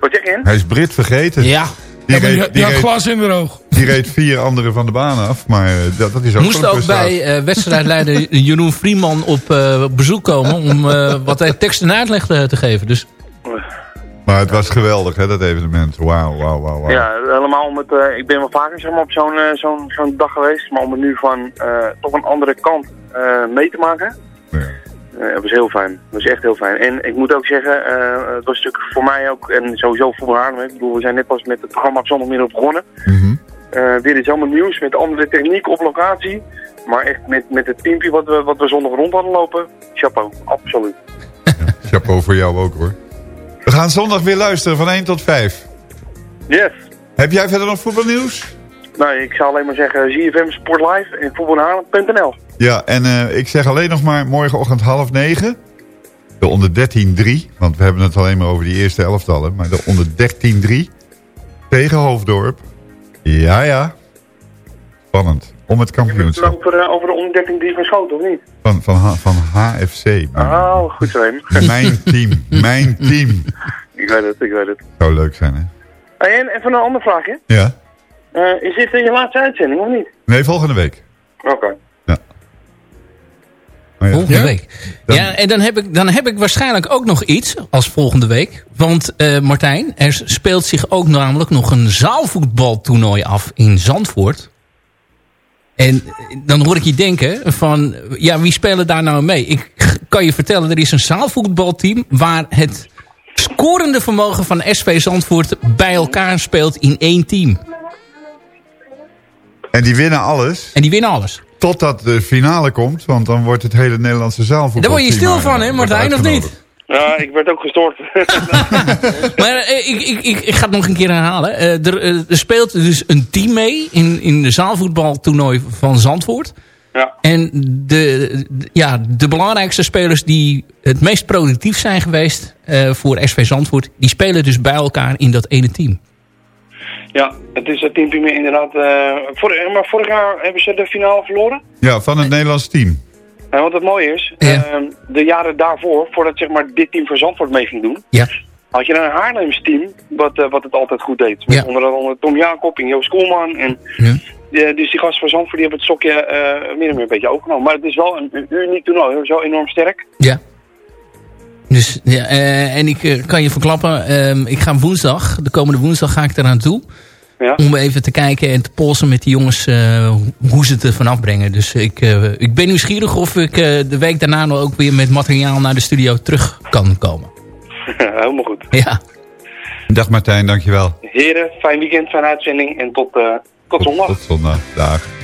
Wat zeg je? Hij is Brit vergeten. Ja. Die, reed, die, die had glas in de oog. Die reed vier anderen van de baan af, maar dat, dat is ook Moest ook bij uh, wedstrijdleider Jeroen Vrieman op uh, bezoek komen om uh, wat tekst en uitleg te, te geven. Dus. Maar het was geweldig, hè, dat evenement. Wauw, wauw, wauw. wauw. Ja, helemaal om het, eh, ik ben wel vaker zeg maar, op zo'n eh, zo'n zo'n dag geweest, maar om het nu van eh, toch een andere kant eh, mee te maken. Dat was heel fijn. Dat was echt heel fijn. En ik moet ook zeggen, eh, het was natuurlijk voor mij ook, en sowieso voor Haarlem, ik bedoel, we zijn net pas met het programma op zondagmiddag begonnen. Eh, dit is allemaal nieuws met andere techniek op locatie. Maar echt met, met het teampje wat we, wat we zondag rond hadden lopen, chapeau, absoluut. Chapeau voor jou ook, hoor. We gaan zondag weer luisteren van 1 tot 5. Yes. Heb jij verder nog voetbalnieuws? Nou, ik zou alleen maar zeggen, ZFM Sport Live en voetbalhaarlem.nl. Ja, en eh, ik zeg alleen nog maar morgenochtend half negen. De onder 13-3, want we hebben het alleen maar over die eerste elftallen. Maar de onder 13-3 tegen Hoofddorp. Ja, ja. Spannend. Om het hebt het kampioenschap. over, eh, over de onder 13 die van Schoten, of niet? Van, van, van HFC. Oh, goed zo. hè. Mijn team. Mijn team. Ik weet het, ik weet het. Zou leuk zijn, hè? En even een ander vraagje. Ja. Eh, is dit eh, je laatste uitzending, of niet? Nee, volgende week. Oké. Oh, ja. Volgende week. Ja, en dan heb, ik, dan heb ik waarschijnlijk ook nog iets als volgende week. Want eh, Martijn, er speelt zich ook namelijk nog een zaalvoetbaltoernooi af in Zandvoort. En dan hoor ik je denken van, ja, wie spelen daar nou mee? Ik kan je vertellen, er is een zaalvoetbalteam waar het scorende vermogen van SV Zandvoort bij elkaar speelt in één team. En die winnen alles. En die winnen alles. Totdat de finale komt, want dan wordt het hele Nederlandse zaalvoetbal. Daar word je stil van, hè Martijn, of niet? Ja, ik werd ook gestoord. Maar eh, ik, ik, ik, ik ga het nog een keer herhalen. Eh, er, eh, er speelt dus een team mee in, in de zaalvoetbaltoernooi van Zandvoort. Ja. En de, de- ja, de belangrijkste spelers die het meest productief zijn geweest eh, voor SV Zandvoort... die spelen dus bij elkaar in dat ene team. Ja, het is het teampje meer inderdaad. eh, vor- maar vorig jaar hebben ze de finale verloren. Ja, van het Nederlandse team. En wat het mooie is, eh, de jaren daarvoor, voordat zeg maar, dit team van Zandvoort mee ging doen... Ja. had je een Haarlems team wat, eh, wat het altijd goed deed. Met onder andere Tom Jacob en Joost Koolman. En, Ja. eh, dus die gasten van Zandvoort die hebben het stokje eh meer en meer een beetje overgenomen. Maar het is wel een, een uniek toernooi, zo enorm sterk. Ja. Dus, ja, eh, en ik eh, kan je verklappen, ehm, ik ga woensdag, de komende woensdag ga ik eraan toe. Ja. Om even te kijken en te polsen met die jongens eh, hoe ze het er vanaf brengen. Dus ik, eh, ik ben nieuwsgierig of ik eh, de week daarna nog ook weer met materiaal naar de studio terug kan komen. Helemaal goed. Ja. Dag Martijn, dankjewel. Heren, fijn weekend, fijne uitzending en tot, eh, tot zondag. Tot zondag. Dag.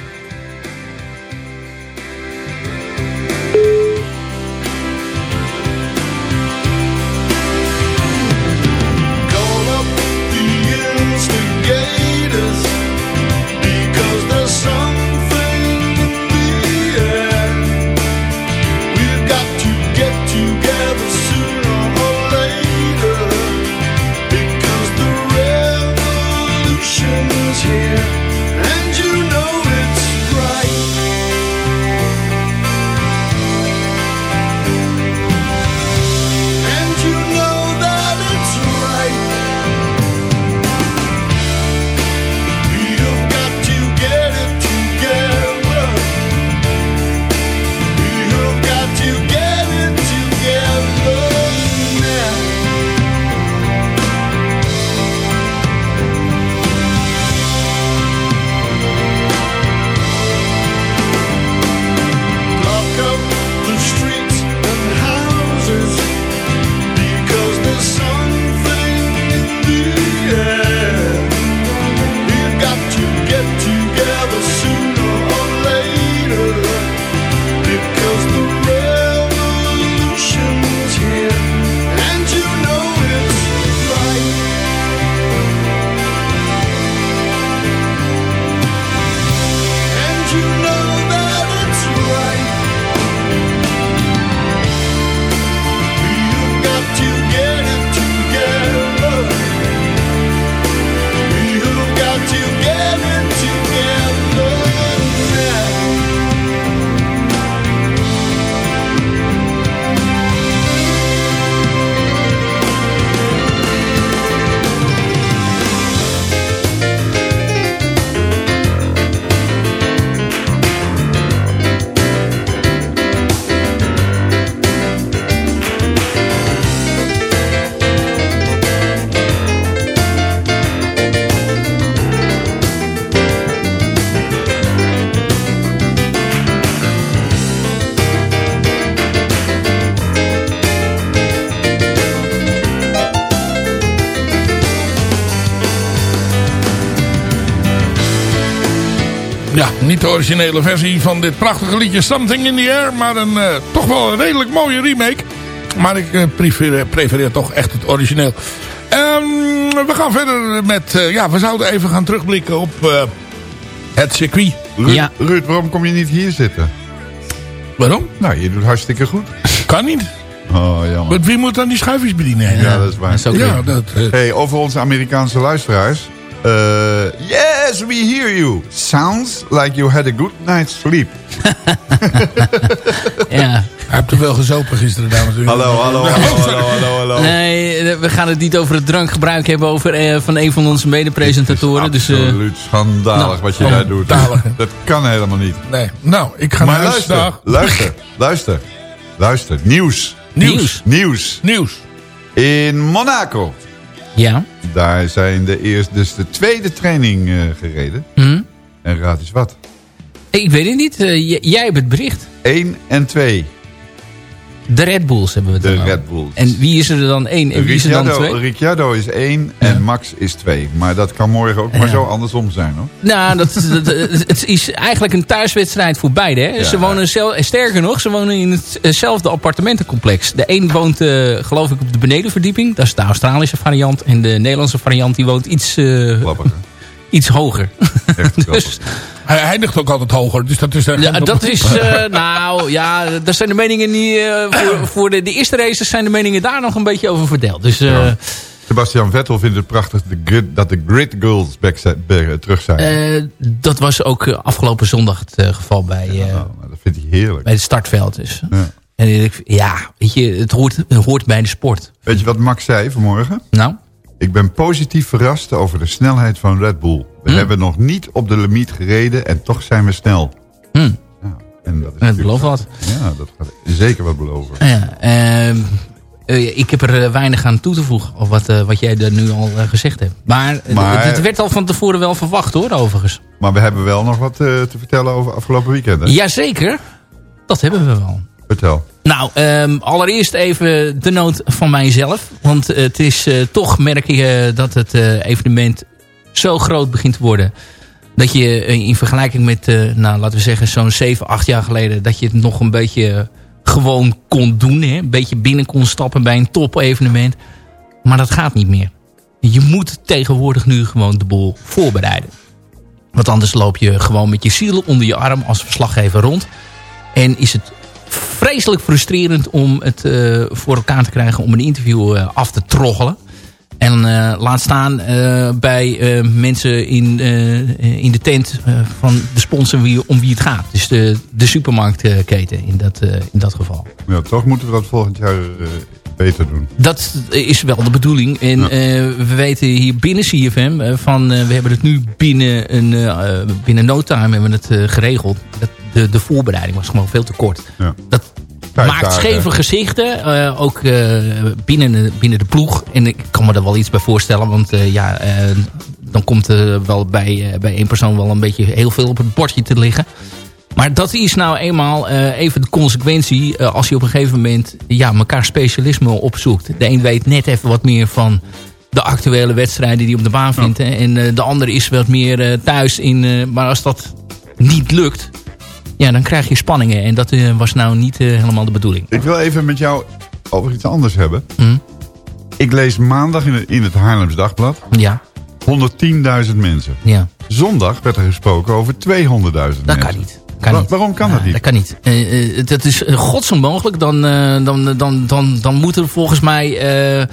Ja, niet de originele versie van dit prachtige liedje Something in the Air. Maar een uh, toch wel een redelijk mooie remake. Maar ik uh, prefereer, prefereer, toch echt het origineel. Um, we gaan verder met... Uh, ja, we zouden even gaan terugblikken op het circuit. Ruud, ja. Ruud, waarom kom je niet hier zitten? Waarom? Nou, je doet hartstikke goed. Kan niet. Oh, jammer. Maar wie moet dan die schuifjes bedienen? Ja, ja dat is waar. Dat is ja, dat, hey, over onze Amerikaanse luisteraars. Uh, yes, we hear you. Sounds like you had a good night's sleep. ja. Hij hebt toch wel gezopen gisteren, dames en heren. Hallo, hallo, hallo, hallo, hallo, hallo. Nee, we gaan het niet over het drankgebruik hebben over, eh, van een van onze medepresentatoren. Dus, absoluut uh, schandalig nou, wat je daar doet. Dat kan helemaal niet. Nee, nou, ik ga maar naar luister, dag. luister, luister, luister. Nieuws. Nieuws. Nieuws. Nieuws. In Monaco. Ja. Daar zijn de eerste, dus de tweede training uh, gereden. Hm? En raad eens wat. Ik weet het niet. Uh, jij hebt het bericht. 1 en 2. De Red Bulls hebben we De dan Red Bulls. En wie is er dan 1 en wie is er dan 2? Ricciardo is 1 en ja. Max is 2. Maar dat kan morgen ook ja. maar zo andersom zijn hoor. Nou, dat, dat, het is eigenlijk een thuiswedstrijd voor beide. Hè? Ja. Ze wonen zelf, sterker nog, ze wonen in hetzelfde appartementencomplex. De een woont uh, geloof ik op de benedenverdieping. Dat is de Australische variant. En de Nederlandse variant die woont iets... Uh, iets hoger. dus, hij eindigt ook altijd hoger. Dus dat is ja, dat is, uh, nou ja, daar zijn de meningen niet, uh, voor, voor de, de, eerste races zijn de meningen daar nog een beetje over verdeeld. Dus, uh, ja. Sebastian Vettel vindt het prachtig de grid, dat de grid girls back, back, terug zijn. dat was ook afgelopen zondag het geval bij, ja, nou, dat vindt hij heerlijk. bij het startveld. Dus. Ja. En ik, ja, weet je, het hoort, het hoort bij de sport. Weet je wat Max zei vanmorgen? Nou? Ik ben positief verrast over de snelheid van Red Bull. We Hm. hebben nog niet op de limiet gereden en toch zijn we snel. Hm. Ja, en dat is het belooft wat. Ja, dat gaat zeker wat beloven. Ja, uh, uh, ik heb er weinig aan toe te voegen. Of wat, uh, wat jij er nu al uh, gezegd hebt. Maar, Maar- het werd al van tevoren wel verwacht hoor, overigens. Maar we hebben wel nog wat eh, te vertellen over afgelopen weekend. Hè? Jazeker, dat hebben we wel. Vertel. Nou, um, allereerst even de noot van mijzelf. Want het is uh, toch, merk je, dat het evenement zo groot begint te worden. Dat je in vergelijking met, nou, laten we zeggen, zo'n 7, 8 jaar geleden... dat je het nog een beetje gewoon kon doen. Hè? Een beetje binnen kon stappen bij een top-evenement. Maar dat gaat niet meer. Je moet tegenwoordig nu gewoon de boel voorbereiden. Want anders loop je gewoon met je ziel onder je arm als verslaggever rond. En is het vreselijk frustrerend om het uh, voor elkaar te krijgen om een interview uh, af te troggelen. En uh, laat staan bij mensen in, in de tent van de sponsor wie, om wie het gaat. Dus de, de supermarktketen in dat, in dat geval. Ja, toch moeten we dat volgend jaar beter doen. Dat is wel de bedoeling. En ja. we weten hier binnen CFM van we hebben het nu binnen, een, binnen no time hebben we het geregeld. Dat, de, de voorbereiding was gewoon veel te kort. Ja. Dat maakt scheve gezichten. Uh, ook uh, binnen, de, binnen de ploeg. En ik kan me er wel iets bij voorstellen. Want uh, ja, dan komt er wel bij, bij één persoon wel een beetje heel veel op het bordje te liggen. Maar dat is nou eenmaal even de consequentie. als je op een gegeven moment ja, elkaar specialisme opzoekt. De een weet net even wat meer van de actuele wedstrijden die op de baan vindt. Ja. En de ander is wat meer thuis in. maar als dat niet lukt ja, dan krijg je spanningen. En dat was nou niet helemaal de bedoeling. Ik wil even met jou over iets anders hebben. Mm. Ik lees maandag in, het, in het Haarlems Dagblad. Ja. 110.000 mensen. Ja. Zondag werd er gesproken over 200.000 mensen. Dat kan niet. Kan Wa niet. Waarom kan dat niet? Dat kan niet. Dat is godsonmogelijk. Dan, dan, dan, dan, dan moet er volgens mij...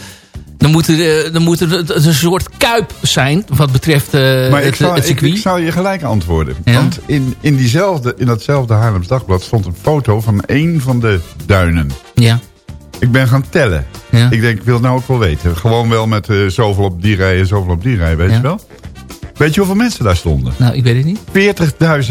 Dan moet, er, dan moet er een soort kuip zijn wat betreft uh, maar ik het, zou, het circuit. Ik, ik zou je gelijk antwoorden. Ja? Want in, in, diezelfde, in datzelfde Haarlems Dagblad stond een foto van een van de duinen. Ja. Ik ben gaan tellen. Ja. Ik denk, ik wil het nou ook wel weten. Gewoon wel met uh, zoveel op die rij en zoveel op die rij, weet Ja. je wel? Weet je hoeveel mensen daar stonden? Nou, ik weet het niet.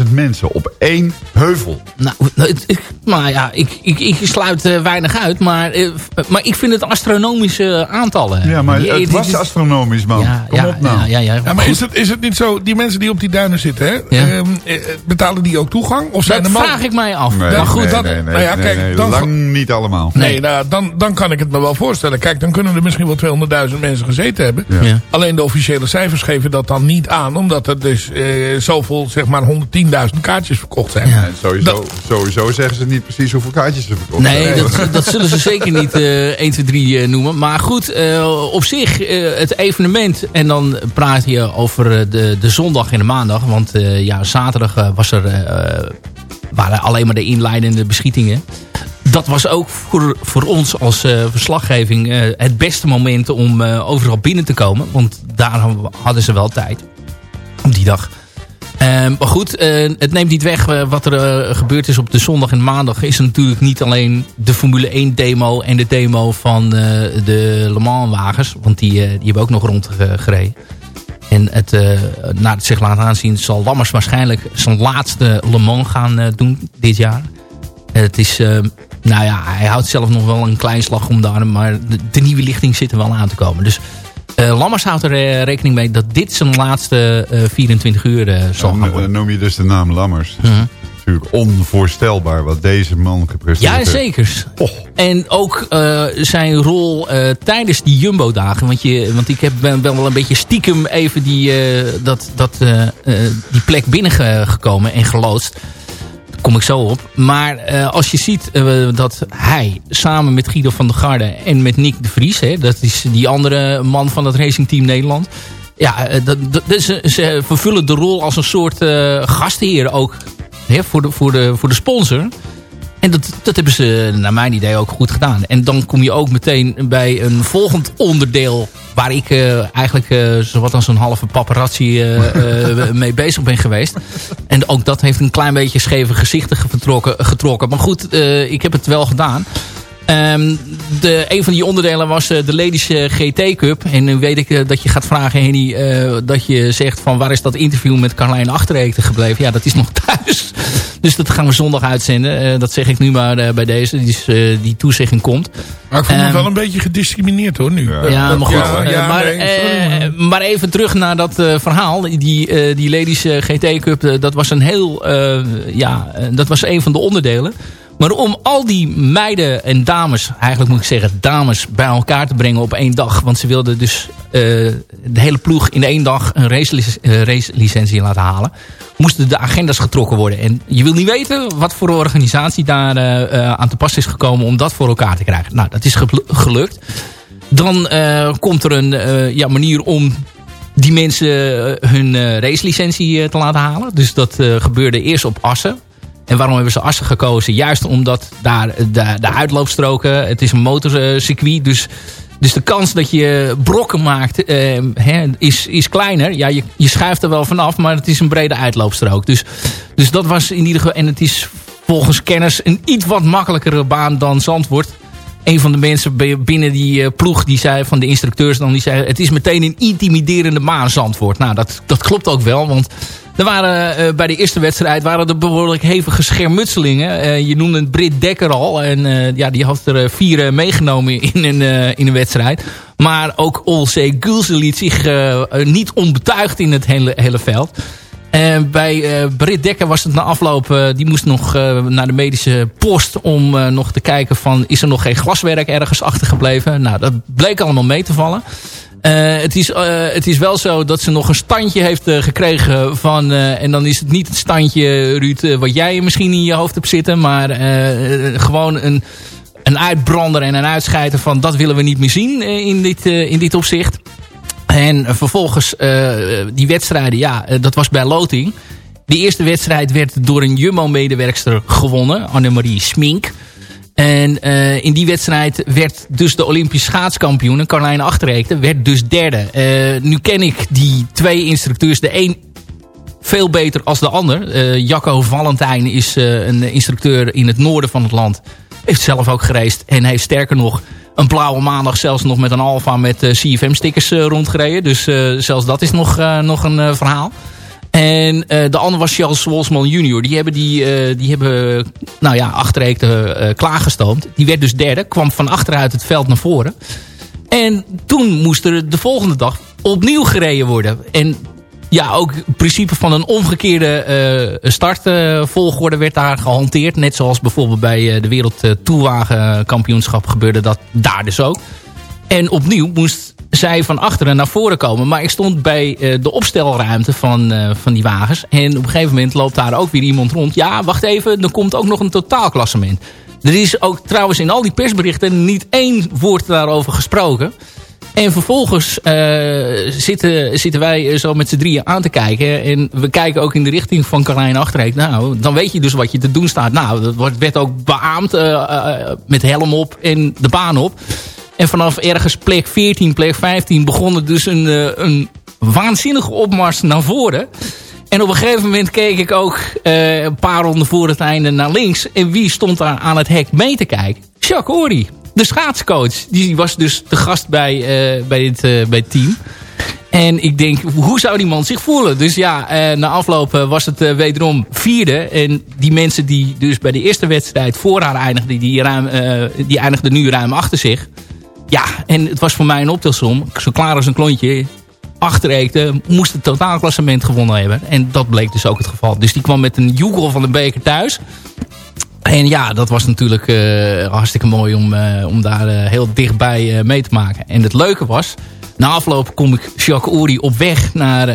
40.000 mensen op één heuvel. Nou, het- ik, maar ja, ik, ik, ik sluit eh, weinig uit. Maar, eh, maar ik vind het astronomische aantallen. Ja, maar Die- het was is- astronomisch, man. Ja, Kom ja, op nou. Ja, ja, ja. Ja, maar is het, is het niet zo, die mensen die op die duinen zitten, hè, Ja. ehm, eh, betalen die ook toegang? Of zijn Dat vraag ik mij af. Nee, Nou goed, nee, dat- nee, nee, nou ja, nee, kijk, nee, dan- lang niet allemaal. Nee, nou, dan, dan kan ik het me wel voorstellen. Kijk, dan kunnen er misschien wel 200.000 mensen gezeten hebben. Ja. Ja. Alleen de officiële cijfers geven dat dan niet Omdat er dus eh, zoveel, zeg maar 110.000 kaartjes verkocht zijn. En sowieso, sowieso zeggen ze niet precies hoeveel kaartjes ze verkocht Nee, dat, dat zullen ze zeker niet eh 1, 2, 3 eh, noemen. Maar goed, eh, op zich eh, het evenement. En dan praat je over eh, de, de zondag en de maandag. Want eh, ja, zaterdag was er, eh, waren alleen maar de inleidende beschietingen. Dat was ook voor, voor ons als eh, verslaggeving eh, het beste moment om eh, overal binnen te komen. Want daar hadden ze wel tijd. Op die dag. Ehm, maar goed, eh, het neemt niet weg eh, wat er eh, gebeurd is op de zondag en maandag. Is natuurlijk niet alleen de Formule 1 demo en de demo van de Le Mans wagens. Want die, die hebben ook nog rondgereden. En het, naar het zich laat aanzien zal Lammers waarschijnlijk zijn laatste Le Mans gaan doen dit jaar. Het is, eh, nou ja, hij houdt zelf nog wel een klein slag om de arm. Maar de, de nieuwe lichting zit er wel aan te komen. Dus eh, Lammers houdt er eh, rekening mee dat dit zijn laatste eh, 24 uur eh, zal gaan worden. noem je dus de naam Lammers. Mhm. Natuurlijk onvoorstelbaar wat deze man gepresteerd Ja, heeft. zeker. En ook zijn rol tijdens die Jumbo-dagen. Want, je, want ik heb ben wel een beetje stiekem even die, dat, dat, die plek binnengekomen en geloodst. Kom ik zo op. Maar eh, als je ziet eh, dat hij samen met Guido van der Garde en met Nick de Vries... Hè, dat is die andere man van het racingteam Nederland... Ja, eh, dat, dat, ze, ze vervullen de rol als een soort gastheer ook hè, voor, de, voor, de, voor de sponsor. En dat, dat hebben ze naar mijn idee ook goed gedaan. En dan kom je ook meteen bij een volgend onderdeel... waar ik eh, eigenlijk uh, zowat als een halve paparazzi uh, mee bezig ben geweest. En ook dat heeft een klein beetje scheve gezichten getrokken. getrokken. Maar goed, ik heb het wel gedaan. Um, de, een van die onderdelen was uh, de Ladies uh, GT Cup. En nu weet ik uh, dat je gaat vragen, Henny, dat je zegt van waar is dat interview met Carlijn Achterreekte gebleven? Ja, dat is nog thuis. Dus dat gaan we zondag uitzenden. dat zeg ik nu maar bij deze, die, die toezegging komt. Maar ik voel me um, wel een beetje gediscrimineerd hoor nu. Ja, ja maar goed. Ja, ja, maar, nee, maar, even terug naar dat verhaal. Die, die Ladies GT Cup, dat was een heel, ja, dat was een van de onderdelen. Maar om al die meiden en dames, eigenlijk moet ik zeggen dames, bij elkaar te brengen op één dag. Want ze wilden dus uh, de hele ploeg in één dag een racelicentie race laten halen. Moesten de agendas getrokken worden. En je wil niet weten wat voor organisatie daar uh, aan te pas is gekomen om dat voor elkaar te krijgen. Nou, dat is gelukt. Dan uh, komt er een ja, manier om die mensen hun racelicentie te laten halen. Dus dat gebeurde eerst op Assen. En waarom hebben ze Assen gekozen? Juist omdat daar de, de uitloopstroken, het is een motorcircuit, dus, dus de kans dat je brokken maakt eh, hè, is, is kleiner. Ja, je, je schuift er wel vanaf, maar het is een brede uitloopstrook. Dus, dus dat was in ieder geval, en het is volgens kennis een iets wat makkelijkere baan dan Zandvoort. Een van de mensen binnen die uh, ploeg, die zei van de instructeurs dan, die zei het is meteen een intimiderende baan Zandvoort. Nou, dat, dat klopt ook wel, want er waren uh, bij de eerste wedstrijd waren er behoorlijk hevige schermutselingen. Uh, je noemde het Brit Dekker al. En ja, die had er vier meegenomen in een, in een wedstrijd. Maar ook Olse Gulse liet zich niet onbetuigd in het hele, hele veld. Bij Brit Dekker was het na afloop... die moest nog naar de medische post om nog te kijken van... is er nog geen glaswerk ergens achtergebleven? Nou, dat bleek allemaal mee te vallen. Uh, het, is, uh, het is wel zo dat ze nog een standje heeft uh, gekregen van... en dan is het niet het standje, Ruud, wat jij misschien in je hoofd hebt zitten... maar gewoon een, een uitbrander en een uitscheiter van... dat willen we niet meer zien in, dit, in dit opzicht. En vervolgens die wedstrijden, ja, dat was bij Loting. Die eerste wedstrijd werd door een Jumbo-medewerkster gewonnen, Annemarie Smink... En uh, in die wedstrijd werd dus de Olympisch schaatskampioen, Carlijn Achterreekte, werd dus derde. Nu ken ik die twee instructeurs. De een veel beter als de ander. Uh, Jacco Valentijn is een instructeur in het noorden van het land. Heeft zelf ook gereisd en heeft sterker nog een blauwe maandag zelfs nog met een Alfa met CFM-stickers rondgereden. Dus zelfs dat is nog, nog een verhaal. En de andere was Charles Wolfsman junior. Die hebben, die, uh, die hebben nou ja, achterreekte uh, klaargestoomd. Die werd dus derde. Kwam van achteruit het veld naar voren. En toen moest er de volgende dag opnieuw gereden worden. En ja, ook het principe van een omgekeerde startvolgorde werd daar gehanteerd. Net zoals bijvoorbeeld bij de Wereld Toerwagenkampioenschap gebeurde dat daar dus ook. En opnieuw moest zij van achteren naar voren komen. Maar ik stond bij uh, de opstelruimte van, van die wagens. En op een gegeven moment loopt daar ook weer iemand rond. Ja, wacht even, er komt ook nog een totaalklassement. Er is ook trouwens in al die persberichten niet één woord daarover gesproken. En vervolgens uh, zitten, zitten wij zo met z'n drieën aan te kijken. En we kijken ook in de richting van Carlijn Achterreek. Nou, dan weet je dus wat je te doen staat. Nou, dat werd ook beaamd uh, uh, met helm op en de baan op. En vanaf ergens plek 14, plek 15 begon het dus een, een waanzinnige opmars naar voren. En op een gegeven moment keek ik ook een paar ronden voor het einde naar links. En wie stond daar aan het hek mee te kijken? Jacques de schaatscoach. Die was dus de gast bij, uh, bij, dit, uh, bij het team. En ik denk, hoe zou die man zich voelen? Dus ja, na afloop was het wederom vierde. En die mensen die dus bij de eerste wedstrijd voor haar eindigden... die, ruim, die eindigden nu ruim achter zich. Ja, en het was voor mij een optelsom. Zo klaar als een klontje achterreekte, moest het totaalklassement gewonnen hebben. En dat bleek dus ook het geval. Dus die kwam met een joegel van de beker thuis. En ja, dat was natuurlijk uh, hartstikke mooi om, uh, om daar uh, heel dichtbij mee te maken. En het leuke was, na afloop kom ik Jacques Ori op weg naar,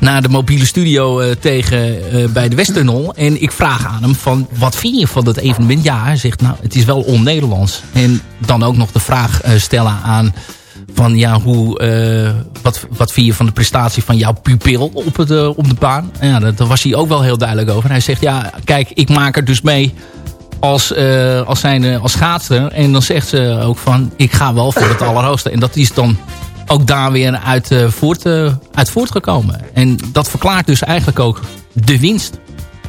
naar de mobiele studio tegen bij de Westtunnel. En ik vraag aan hem van, wat vind je van dat evenement? Ja, hij zegt, nou, het is wel on-Nederlands. En dan ook nog de vraag stellen aan van ja, hoe, uh, wat, wat vind je van de prestatie van jouw pupil op, het, uh, op de baan? Ja, daar was hij ook wel heel duidelijk over. Hij zegt, ja, kijk, ik maak er dus mee als, uh, als, zijn, als schaatser. En dan zegt ze ook van, ik ga wel voor het allerhoogste. En dat is dan ook daar weer uit, voort, uit voortgekomen. En dat verklaart dus eigenlijk ook de winst.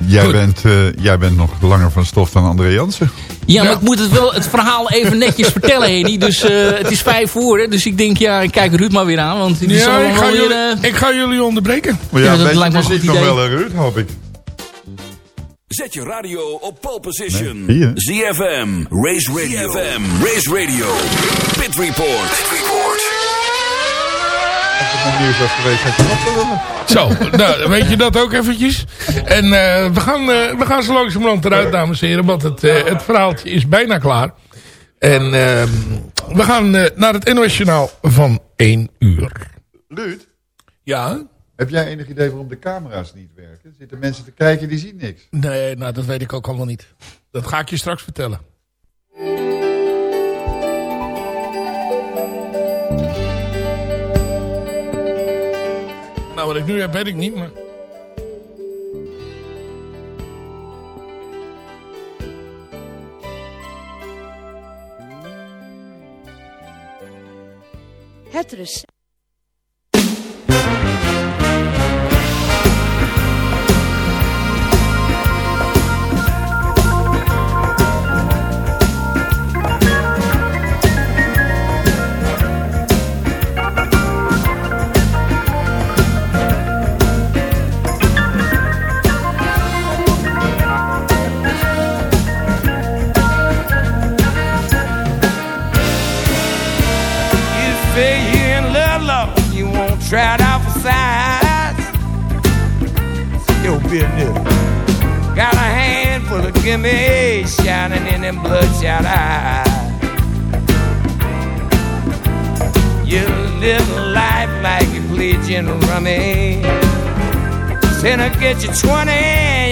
Jij bent, uh, jij bent nog langer van stof dan André Jansen. Ja, maar ik moet het wel het verhaal even netjes vertellen, Henny. Dus uh, het is vijf voor, hè. Dus ik denk, ja, ik kijk Ruud maar weer aan. Want die ja, ik, ga weer, jullie, uh... ik ga jullie onderbreken. Maar ja, ja dat lijkt me goed idee. nog wel, Ruud, hoop ik. Zet je radio op pole position. Nee, ZFM, Race Radio. ZFM, Race Radio. Pit Report. Pit Report. Nieuws was geweest, had je Zo, nou, weet je dat ook eventjes. En uh, we, gaan, uh, we gaan zo langzamerhand eruit, dames en heren. Want het, uh, het verhaaltje is bijna klaar. En ehm, we gaan naar het NOS Journaal van 1 uur. Ruud? Ja? Heb jij enig idee waarom de camera's niet werken? Zitten mensen te kijken die zien niks? Nee, nou dat weet ik ook allemaal niet. Dat ga ik je straks vertellen. Wat ik nu heb, weet ik niet, maar... Het recept. Gimme shining in them bloodshot eyes. You live life like you play gin rummy. I get you 20,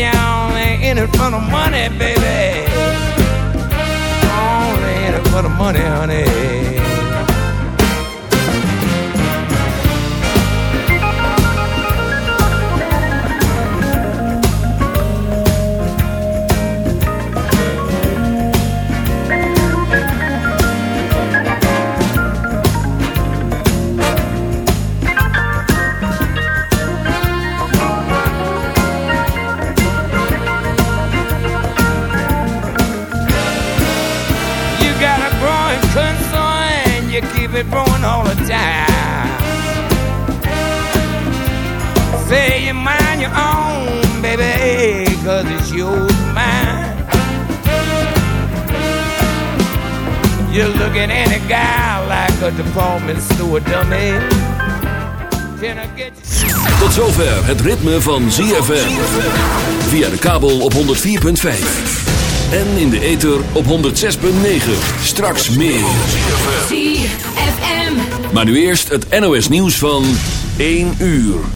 you only in it for the money, baby. Only in it for the money, honey. You mind your own, baby, cause it's yours mine. You look at any guy like a department store dummy. Can I get you? Tot zover het ritme van ZFM. Via de kabel op 104.5. En in de ether op 106.9. Straks meer. ZFM. Maar nu eerst het NOS nieuws van 1 uur.